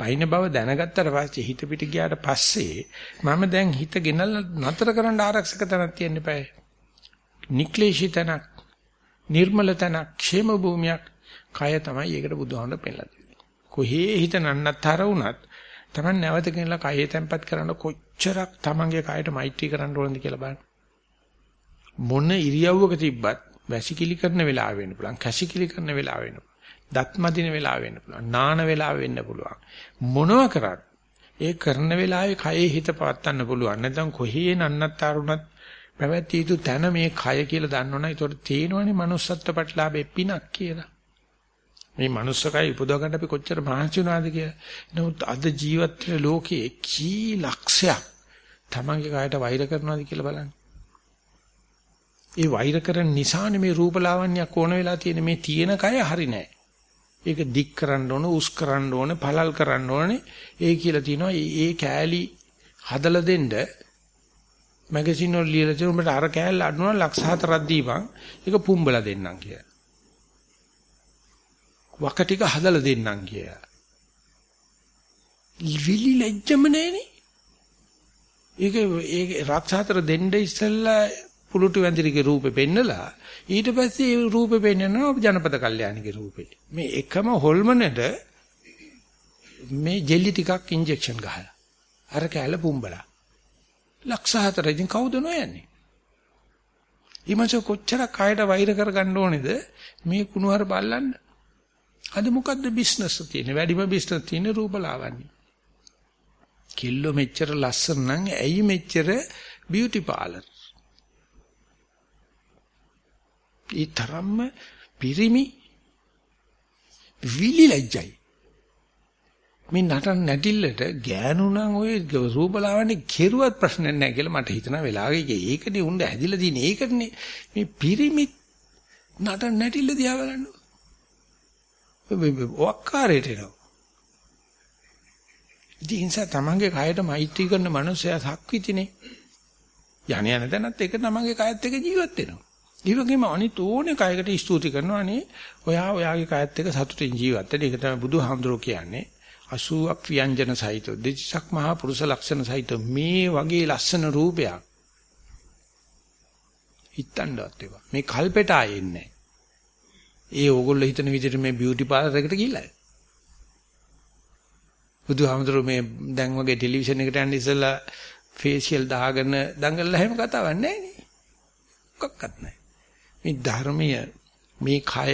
පයින් බව දැනගත්තට පස්සේ හිත පිට ගියාට පස්සේ මම දැන් හිත ගෙනල්ලා නතර කරන්න ආරක්ෂක තැනක් තියෙන්න eBay. නික්ලේශී තැනක්, නිර්මල තැනක්, ക്ഷേම භූමියක් කය තමයි ඒකට බුදුහාමුදුරුවෝ පෙන්නලා දෙන්නේ. කොහේ හිත නන්නත්තර වුණත් Taman නැවත ගෙනලා කයේ තැම්පත් කරන්න කොච්චරක් Tamanගේ කයට මෛත්‍රී කරන්න ඕනද කියලා බලන්න. මොන ඉරියව්වක තිබ්බත් වැසිකිලි කරන වෙලාව වෙන්න පුළුවන් කැසිකිලි කරන වෙලාව වෙන්න පුළුවන් දත් මදින වෙලාව වෙන්න පුළුවන් නාන වෙලාව වෙන්න පුළුවන්. මොනව කරත් ඒ කරන වෙලාවේ කයේ හිත පවත්වන්න පුළුවන්. නැත්නම් කොහේ නන්නත්තරුණත් පැවැත්විය යුතු තැන මේ කය කියලා දන්නවනේ ඒතකොට තේනවනේ manussත්ත්ව ප්‍රතිලාභේ පිනක් කියලා. මේ manussකයි උපදව ගන්න අපි කොච්චර මහන්සි වුණාද කියලා. නමුත් අද ජීවත් ලෝකයේ කී ලක්ෂයක් තමන්ගේ කයට වෛර කරනවාද කියලා බලන්න. ඒ වෛර කරන නිසානේ මේ රූපලාවන්‍යයක් ඕන වෙලා තියෙන මේ තියෙන කය හරි නෑ. ඒක දික් කරන්න ඕන, උස් කරන්න ඕන, පළල් කරන්න ඕනේ. ඒ කියලා තියෙනවා ඒ කෑලි හදලා දෙන්න මැගසින් වල ලියලා තියෙන උඹට අර කෑල්ල අඩනවා ලක්ෂ හතරක් දීපන්. ඒක පුම්බලා දෙන්නම් කියලා. වක ටික හදලා දෙන්නම් කියලා. විලි ලැජ්ජම නෑනේ. ඒක ඒක රක්ෂ හතර දෙන්න ඉස්සෙල්ලා පුලුටු වැඳිරිගේ රූපේ පෙන්නලා ඊට පස්සේ ඒ රූපේ පෙන්නනවා ජනපද කල්යාණිගේ රූපේ. මේ එකම හොල්මනට මේ ජෙලි ටිකක් ඉන්ජෙක්ෂන් ගහලා අර කැල පුම්බලා. ලක්ෂ හතර ඉතින් කවුද නොයන්නේ? ඊමච කොච්චර කයට වෛර කරගන්න ඕනේද මේ කුණුහර බල්ලන්න? අද මොකද්ද බිස්නස් තියෙන්නේ? වැඩිම බිස්නස් තියෙන්නේ රූපලාවන්‍ය. කිල්ලෝ මෙච්චර ලස්සන නම් ඇයි මෙච්චර බියුටි පාලර්? ඒ තරම්ම පිරිමි විලි ලැජ්ජයි. මේ නටන නැටිල්ලට ගෑනු නම් ඔය රූපලාවන්‍ය කෙරුවත් ප්‍රශ්න නැහැ කියලා මට හිතන වෙලාවක ඒකනේ උණ්ඩ ඇදිලා තියෙන ඒකනේ මේ පිරිමි නටන නැටිල්ල දිහා බලන්න. ඔක්කාරයට එනවා. ඉතින් ඒ නිසා තමන්ගේ කයට මෛත්‍රී කරන මනුස්සයා සක්විතිනේ. යණ යන තැනත් ඒක තමන්ගේ කයත් එක්ක ජීවත් වෙනවා. ඒ වගේම අනිත් ඕනේ කයකට ස්තුති කරනවා අනේ ඔයා ඔයාගේ කයත් එක්ක සතුටින් ජීවත් වෙන්න. ඒක තමයි බුදුහාමුදුරුවෝ කියන්නේ. 80ක් ව්‍යංජන සහිත දෙචක් මහා පුරුෂ ලක්ෂණ සහිත මේ වගේ ලස්සන රූපයක් හිතන්නවත් ඒවා. මේ කල්පෙට ආයෙන්නේ ඒ ඕගොල්ලෝ හිතන විදිහට මේ බියුටි පාර්ලර් එකට ගිහිල්ලා. බුදුහාමුදුරුවෝ මේ දැන් වගේ ටෙලිවිෂන් එකට යන්න ඉස්සෙල්ලා ෆේෂියල් දාගෙන දඟලලා හැම කතාවක් නැහැ නේ. මොකක්වත් නැහැ. මේ ධර්මය මේ කය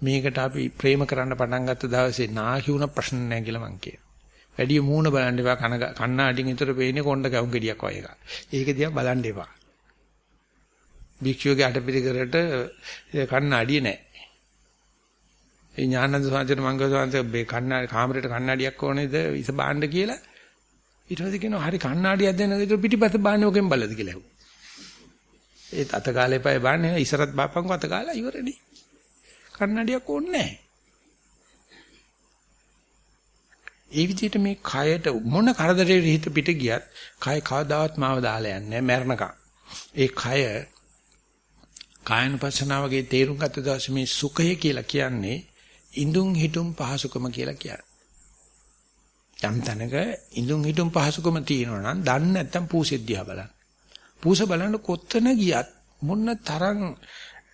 මේකට අපි ප්‍රේම කරන්න පටන් ගත්ත දවසේ නාකි වුණ ප්‍රශ්න නැහැ කියලා මං කියනවා. වැඩි මූණ බලන්න එපා කන කන්නාඩින් විතර පේන්නේ කොණ්ඩ කැවුම් ගෙඩියක් වගේ එකක්. ඒක දිහා බලන්න එපා. භික්ෂුවගේ අටපිරිකරට කන්නාඩිය නැහැ. ඒ ඥානන්ද සාන්තර මංගල සාන්තර මේ කන්නාඩි කාමරේට කන්නාඩියක් ඕනේද ඉස බාන්න කියලා ඊට පස්සේ කියනවා හරි කන්නාඩියක් දෙන්න විතර පිටිපස්ස බාන්නේ ඔකෙන් බලද කියලා. ඒත් අත කාලේ පය බාන්නේ ඉසරත් බාපන්කෝ අත කාලා ඉවරනේ. කන්නඩියක් ඕනේ නැහැ. ඒ විදිහට මේ කයට මොන කරදරේ හිත පිට ගියත් කය කවදාවත් මාව දාලා යන්නේ නැහැ මරණකම්. ඒ කය කායනුපස්සනාවගේ තේරුම් ගත්ත දවසේ මේ සුඛය කියලා කියන්නේ ඉඳුන් හිටුම් පහසුකම කියලා කියන්නේ. යම් තැනක ඉඳුන් හිටුම් පහසුකම තියෙනවා නම් දන්නේ නැත්තම් පූසෙද්දියා බලන්න. පූස බලන්න කොත්තන ගියත් මොන තරම්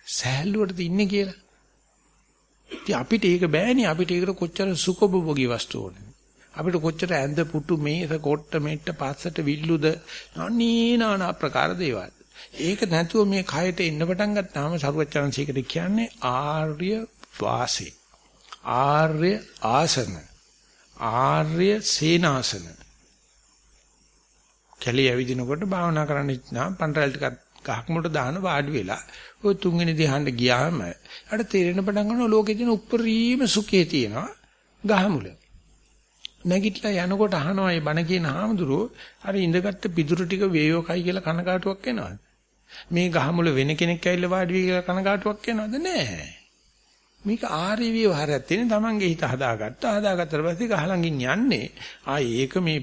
සෑහලුවටද ඉන්නේ කියලා. ඉතින් අපිට ඒක බෑනේ අපිට ඒකට කොච්චර සුඛභෝගී වස්තු ඕනේ. අපිට කොච්චර ඇඳ පුටු මේස කොට්ට මෙට්ට පස්සට විල්ලුද අනී නානා ප්‍රකාර දේවල්. ඒක නැතුව මේ කයට එන්න පටන් ගත්තාම සරුවචනසීකට කියන්නේ ආර්ය වාසේ. ආර්ය ආසන. ආර්ය සේනාසන. කැලිය ඇවිදිනකොට භාවනා කරන්න ඉන්නා පන්රල් ටිකක් ගහක් මුලට දාන වාඩි වෙලා ඔය තුන්වෙනි ධ්‍යානෙට ගියාම අර තේරෙන පටන් ගන්නවා ලෝකේ තියෙන උප්පරීම සුඛේ තියෙනවා ගහමුල. නැගිටලා යනකොට අහනවා මේ බණ කියන හාමුදුරුවෝ අර ඉඳගත්තු පිදුරු ටික වේයෝකයි කියලා කනකාටුවක් එනවද? මේ ගහමුල වෙන කෙනෙක් ඇවිල්ලා වාඩි වෙයි කියලා කනකාටුවක් එනවද? නැහැ. මේක ආර්ය විවහාරයක් තියෙන තමන්ගේ හිත හදාගත්තා. හදාගත්තට පස්සේ ගහලඟින් යන්නේ. ආ ඒක මේ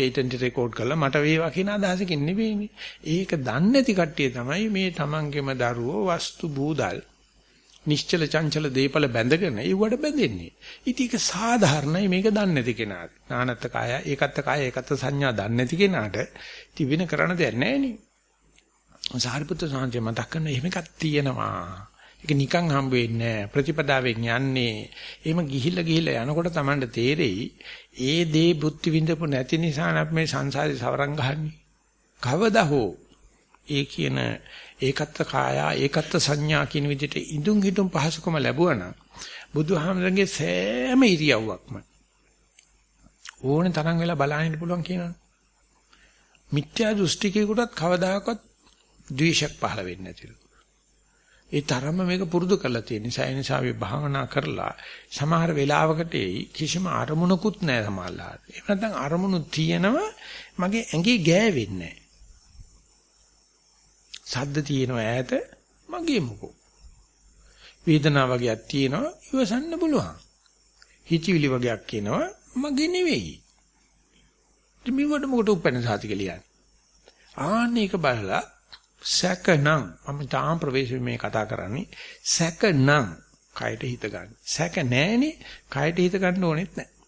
පේටන්ට් රෙකෝඩ් කරලා මට වේවා කියන අදහසකින් නෙවෙයිනේ. ඒක දන්නේ නැති කට්ටිය තමයි මේ තමන්ගේම දරුවෝ වස්තු බූදල් නිශ්චල චංචල දීපල බැඳගෙන ඒවට බැඳෙන්නේ. ඉතින් ඒක සාධාරණයි මේක දන්නේ නැති කෙනාට. නානත්ත කාය ඒකත්ත කාය ඒකත්ත සංඥා දන්නේ නැති කෙනාට තිබෙන කරන්න දෙයක් නැහැ නේ. සාරිපුත්‍ර සාන්තිය මතක් කරන එහෙම එකක් තියෙනවා. ඒක නිකන් හම්බ වෙන්නේ ප්‍රතිපදාවෙන් යන්නේ. එහෙම ගිහිල්ලා ගිහිල්ලා යනකොට Tamanට තේරෙයි ඒ දේ බුද්ධි විඳපු නැති නිසා අපි මේ සංසාරේ සවරන් ගහන්නේ. කවදා හෝ ඒ කියන ඒකත්ත කායා ඒකත්ත සංඥා කියන විදිහට ඉදුම් හිටුම් පහසුකම ලැබුවා නම් බුදුහාමරගේ සෑම ඉරියව්වක්ම ඕනේ තරම් වෙලා බලන්න පුළුවන් කියනවා. මිත්‍යා දෘෂ්ටිකේකටත් කවදාකවත් ද්වේෂයක් පහළ වෙන්නේ නැතිලු. ඒ තරම්ම මේක පුරුදු කරලා තියෙන නිසා ඒ නිසා අපි භාවනා කරලා සමහර වෙලාවකට කිසිම අරමුණකුත් නැහැ සමහරලාට. එහෙම නැත්නම් අරමුණු තියෙනව මගේ ඇඟේ ගෑවෙන්නේ නැහැ. සද්ද තියෙනවා ඈත මගේ මොකෝ. වේදනාව වගේක් තියෙනවා ඉවසන්න පුළුවන්. හිතවිලි වගේක් කියනවා මගේ නෙවෙයි. ඉතින් මේවට මොකට උපැන්න සාතික ලියන්නේ. ආන්නේක බලලා සැකනම් මම තාම ප්‍රවේශ මේ කතා කරන්නේ සැකනම් කයට හිත ගන්න. සැක නැහැනේ කයට හිත ගන්න ඕනෙත් නැහැ.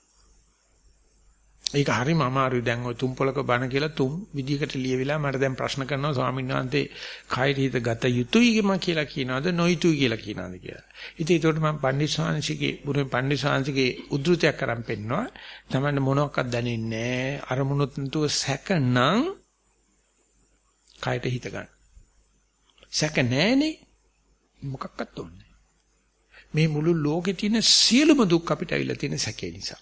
ඒක හරිම අමාරුයි දැන් ඔය තුම්පලක බණ කියලා තුම් විදිහකට ලියවිලා මට දැන් ප්‍රශ්න කරනවා ස්වාමීන් වහන්සේ කයට හිත ගත යුතුයි මම කියලා කියනවාද නොයුතුයි කියලා කියනවාද කියලා. ඉතින් ඒකට මම පණ්ඩිතශාන්සිගේ බුදුන් පණ්ඩිතශාන්සිගේ උද්ෘතයක් කරන් පෙන්නනවා. තමයි මොනවාක්වත් දැනෙන්නේ නැහැ. අරමුණුත් නැතුව සැකනම් කයට හිත ගන්න. සැක නැහනේ. මොකක්වත් ඕනේ මේ මුළු ලෝකේ තියෙන සියලුම දුක් අපිට ඇවිල්ලා තියෙන සැකේ නිසා.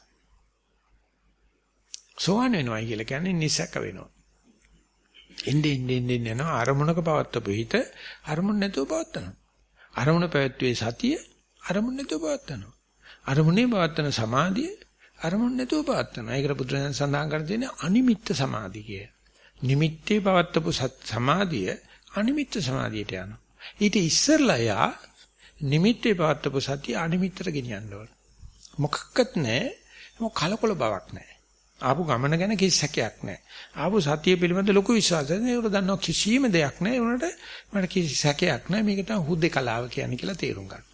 සෝවන් වෙනවා කියලා කියන්නේ නිසක වෙනවා. එන්නේ එන්නේ එන්නේ යනවා අරමුණක පවත්වපු හිත අරමුණ නැතුව පවත්වනවා. අරමුණ පැවැත්වුවේ සතිය අරමුණ නැතුව පවත්වනවා. අරමුණේ පවත්වන සමාධිය අරමුණ නැතුව පවත්වනවා. ඒකට බුදුරජාණන් සඳහන් කර තියෙන්නේ අනිමිත්ත සමාධිය නිමිත්තේ පවත්වපු සමාධිය අනිමිත්ත සමාධියට යනවා. ඊට ඉස්සෙල්ලා යා නිමිත්තේ පවත්වපු සතිය අනිමිත්තට ගෙනියන්න ඕන. මොකක්වත් නැහැ. මොක කලකොල බවක් නැහැ. ආපු ගමන ගැන කිසි සැකයක් නැහැ. ආපු සතිය පිළිබඳ ලොකු විශ්වාසයක් නේ. ඒක දන්නවා කිසිම දෙයක් නැහැ. ඒ උනට මට කිසි සැකයක් නැහැ. මේක තමයි හුදේ කලාව කියන්නේ කියලා තේරුම් ගන්න.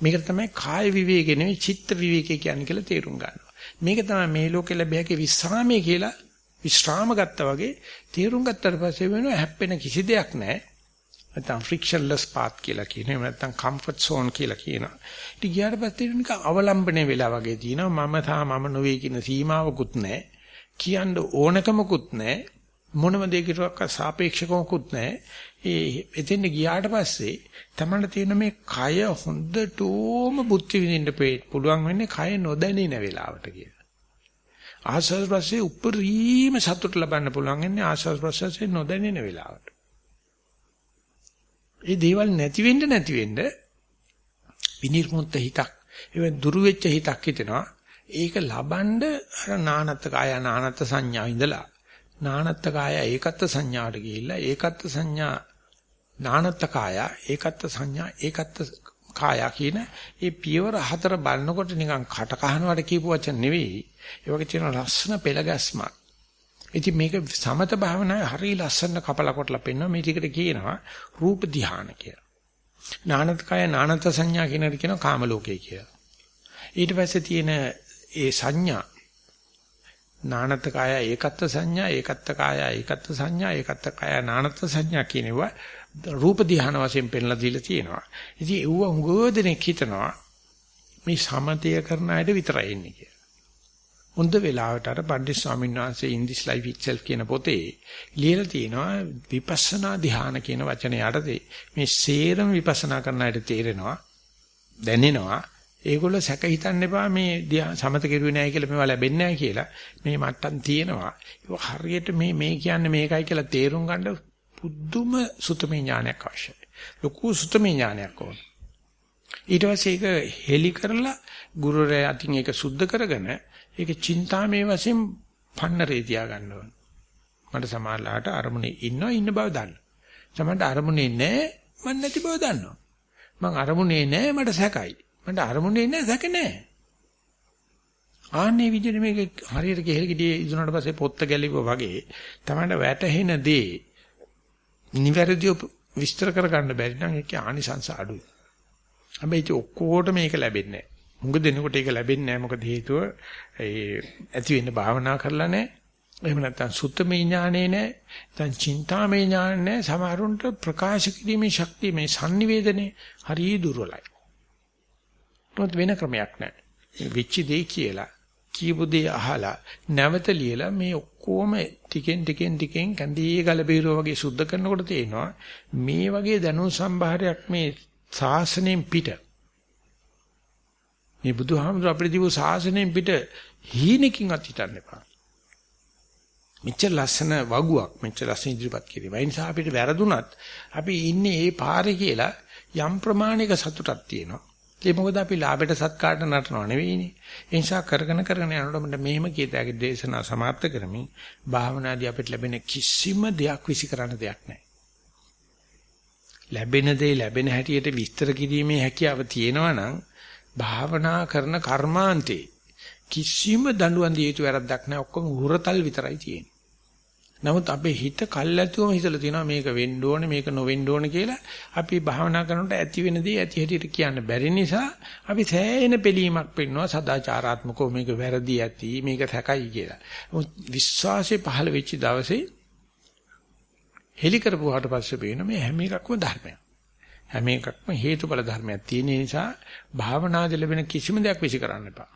මේක තමයි කාය විවේකේ නෙවෙයි චිත්ත විවේකේ කියන්නේ කියලා තේරුම් ගන්නවා. මේක තමයි මේ ලෝකෙ ලැබෙහැකි විස්රාමයේ කියලා විශ්‍රාම ගත්තා වගේ තේරුම් ගත්තට පස්සේ වෙනවා හැප්පෙන කිසි දෙයක් නැහැ. නැත්නම් frictionless path කියලා කියනවා. එහෙම නැත්නම් comfort zone කියලා කියනවා. ඉතින් ගියාට පස්සේ නිකන් අවලම්බනේ වෙලා වගේ තියෙනවා. මම තා මම නොවේ කියන සීමාවකුත් නැහැ. කියන්න ඕනකමකුත් නැහැ. මොනම දෙයකටවත් සාපේක්ෂකමකුත් නැහැ. ඒ එතෙන් ගියාට පස්සේ තමයි තියෙන මේ කය හොඳටම බුද්ධි විඳින්න පුළුවන් වෙන්නේ කය නොදැනෙන වෙලාවට කියලා. ආස්වාද ප්‍රසයේ උපරිම සතුට ලබන්න පුළුවන් වෙන්නේ ආස්වාද ප්‍රසයේ නොදැනෙන වෙලාවට. ඒ දේවල් නැති වෙන්න නැති වෙන්න විනිර්මුක්ත හිතක් ඒ දුරු වෙච්ච හිතක් හිතෙනවා ඒක ලබනද අර නානත්ත කාය නානත්ත සංඥා ඉඳලා නානත්ත කාය ඒකත්ත සංඥාට ගිහිල්ලා ඒකත්ත සංඥා නානත්ත කාය ඒකත්ත සංඥා ඒකත්ත කාය කියන ඒ පියවර හතර බලනකොට නිකන් කට කහනවට කියපු වචන නෙවෙයි ඒ වගේ තියෙන ලස්සන පෙළ ගැස්මක් ඉතින් මේක සමත භාවනාවේ හරිය ලස්සන කපලා කොටලා පෙන්වනවා මේ ටිකට කියනවා රූප ධානය කියලා. නානත් කය නානත් සංඥා කියන එකට කියනවා කාම ලෝකේ කියලා. ඊට පස්සේ තියෙන ඒ සංඥා නානත් කය ඒකත්ව සංඥා ඒකත්ව කය ඒකත්ව සංඥා ඒකත්ව කය නානත් සංඥා කියනවා රූප ධානය වශයෙන් පෙන්ලා දීලා තියෙනවා. ඉතින් ඒව උගෝදෙනෙක් හිතනවා මේ සමතය කරන අයට විතරයි එන්නේ කියලා. හොඳ වෙලාවට අර පණ්ඩිත ස්වාමීන් වහන්සේ in this life itself කියන පොතේ ලියලා තියෙනවා විපස්සනා ධ්‍යාන කියන වචනේ යටතේ මේ සේරම විපස්සනා කරන අයට තේරෙනවා දැනෙනවා ඒගොල්ලෝ සැක හිතන්න එපා මේ සමත කෙරුවේ නැහැ කියලා මේවා ලැබෙන්නේ නැහැ කියලා මේ මට්ටම් තියෙනවා ඒක හරියට මේ මේ කියන්නේ මේකයි කියලා තේරුම් ගන්න පුදුම සුතමේ ඥානයක් අවශ්‍යයි ලොකු සුතමේ ඥානයක් ඕන ඊට පස්සේ ඒක හෙලි කරලා ගුරුරයා අතින් ඒක සුද්ධ කරගෙන ඒක චින්තාමේ වශයෙන් පන්නරේ තියා ගන්න ඕන. මට සමාලාට අරමුණේ ඉන්නවා ඉන්න බව දන්න. සමහරට අරමුණේ නැහැ මන් නැති බව දන්නවා. මං අරමුණේ නැහැ මට සැකයි. මට අරමුණේ නැහැ සැක නැහැ. ආන්නේ විදිහට මේක හරියට කෙහෙල් ගෙඩියේ ඉදුණාට පස්සේ පොත්ත ගැලිවුවා වගේ තමයි වැටහෙන දේ නිවැරදිව විස්තර කරගන්න බැරි නම් ඒකේ ආනිසංස අඩුයි. හැබැයි ඒක ඔක්කොට මේක ලැබෙන්නේ නැහැ. මුඟ දෙනකොට ඒක ලැබෙන්නේ නැහැ මොකද හේතුව ඒ ඇති වෙන්න භාවනා කරලා නැහැ. එහෙම නැත්නම් සුත්තමේ ඥානේ නැහැ. නැත්නම් චින්තාමේ ඥාන නැහැ. සමහරුන්ට ප්‍රකාශ කිරීමේ ශක්තිය මේ sannivedane හරිය දුර්වලයි. මොකද වෙන ක්‍රමයක් නැහැ. විචි දෙයි කියලා කියපු දේ අහලා නැවත ලියලා මේ ඔක්කොම ටිකෙන් ටිකෙන් ටිකෙන් කැඳී ගල බීරෝ වගේ සුද්ධ කරනකොට තේනවා මේ වගේ දැනුම් සම්භාරයක් මේ සාසනයෙන් පිට මේ බුදුහාමුදුර අපිට දීපු ශාසනයෙන් පිට හීනකින්වත් හිතන්න එපා. මෙච්චර ලස්සන වගුවක් මෙච්චර ලස්සන ඉදිරිපත් කිරීම. ඒ නිසා අපිට වැරදුනත් අපි ඉන්නේ ඒ පාරේ කියලා යම් ප්‍රමාණයක සතුටක් තියෙනවා. ඒ මොකද අපි ලාභයට සත්කාරට නටනව නෙවෙයිනේ. ඒ නිසා කරගෙන කරගෙන යනකොට මෙහෙම කීතයගේ දේශනා සමාප්ත කරමින් භාවනාදී අපිට ලැබෙන කිසිම දෙයක් විසි කරන්න දෙයක් නැහැ. ලැබෙන දේ ලැබෙන හැටියට විස්තර කිරීමේ හැකියාව තියෙනවා නම් භාවනා කරන කර්මාන්තේ කිසිම දඬුවම් දිය යුතු වැරද්දක් නැහැ ඔක්කොම උරතල් විතරයි තියෙන්නේ. නමුත් අපේ හිත කල්ැතුවම හිතලා තියෙනවා මේක වෙන්න ඕනේ මේක නොවෙන්න ඕනේ කියලා අපි භාවනා කරනකොට ඇති වෙන දේ ඇති හැටියට කියන්න බැරි නිසා අපි සෑහෙන පිළීමක් පෙන්නවා සදාචාරාත්මකව මේක වැරදි ඇති මේක සැකයි කියලා. විශ්වාසය පහළ වෙච්ච දවසේ හෙලි කරපුවාට පස්සේ පේන මේ හැම එකක්ම ධර්මයක්. හැම එකක්ම හේතුඵල ධර්මයක් තියෙන නිසා භාවනාද ලැබෙන කිසිම දෙයක් විසි කරන්න එපා.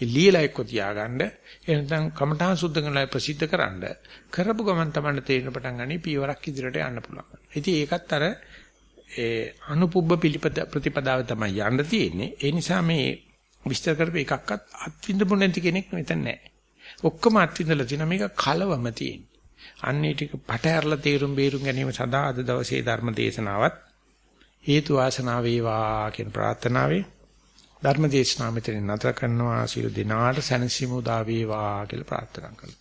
ලියලා එක්ක තියාගන්න එහෙනම් කමඨාන් සුද්ධ කරලා ප්‍රසිද්ධ කරන්න කරපු ගමන් තමයි තේරෙන පටන් ගන්නේ පීවරක් ඉදිරියට යන්න පුළුවන්. ඉතින් ඒකත් අර ඒ අනුපුබ්බ පිළිපද ප්‍රතිපදාව තමයි යන්න තියෙන්නේ. ඒ නිසා මේ විස්තර කරපු එකක්වත් අත්විඳපු නැති කෙනෙක් මෙතන නැහැ. ඔක්කොම අත්විඳලා තියෙන මේක කලවම තියෙන. අන්නේ ටික පට ඇරලා තේරුම් බේරුම් ගැනීම සඳහා අද දවසේ ධර්ම දේශනාවත් හේතු වාසනා වේවා කියන ප්‍රාර්ථනාවෙන් ධර්ම දේශනාව මෙතනින් නතර කරනවා. සියලු දිනාට සැනසීම උදා වේවා කියලා ප්‍රාර්ථනා කරනවා.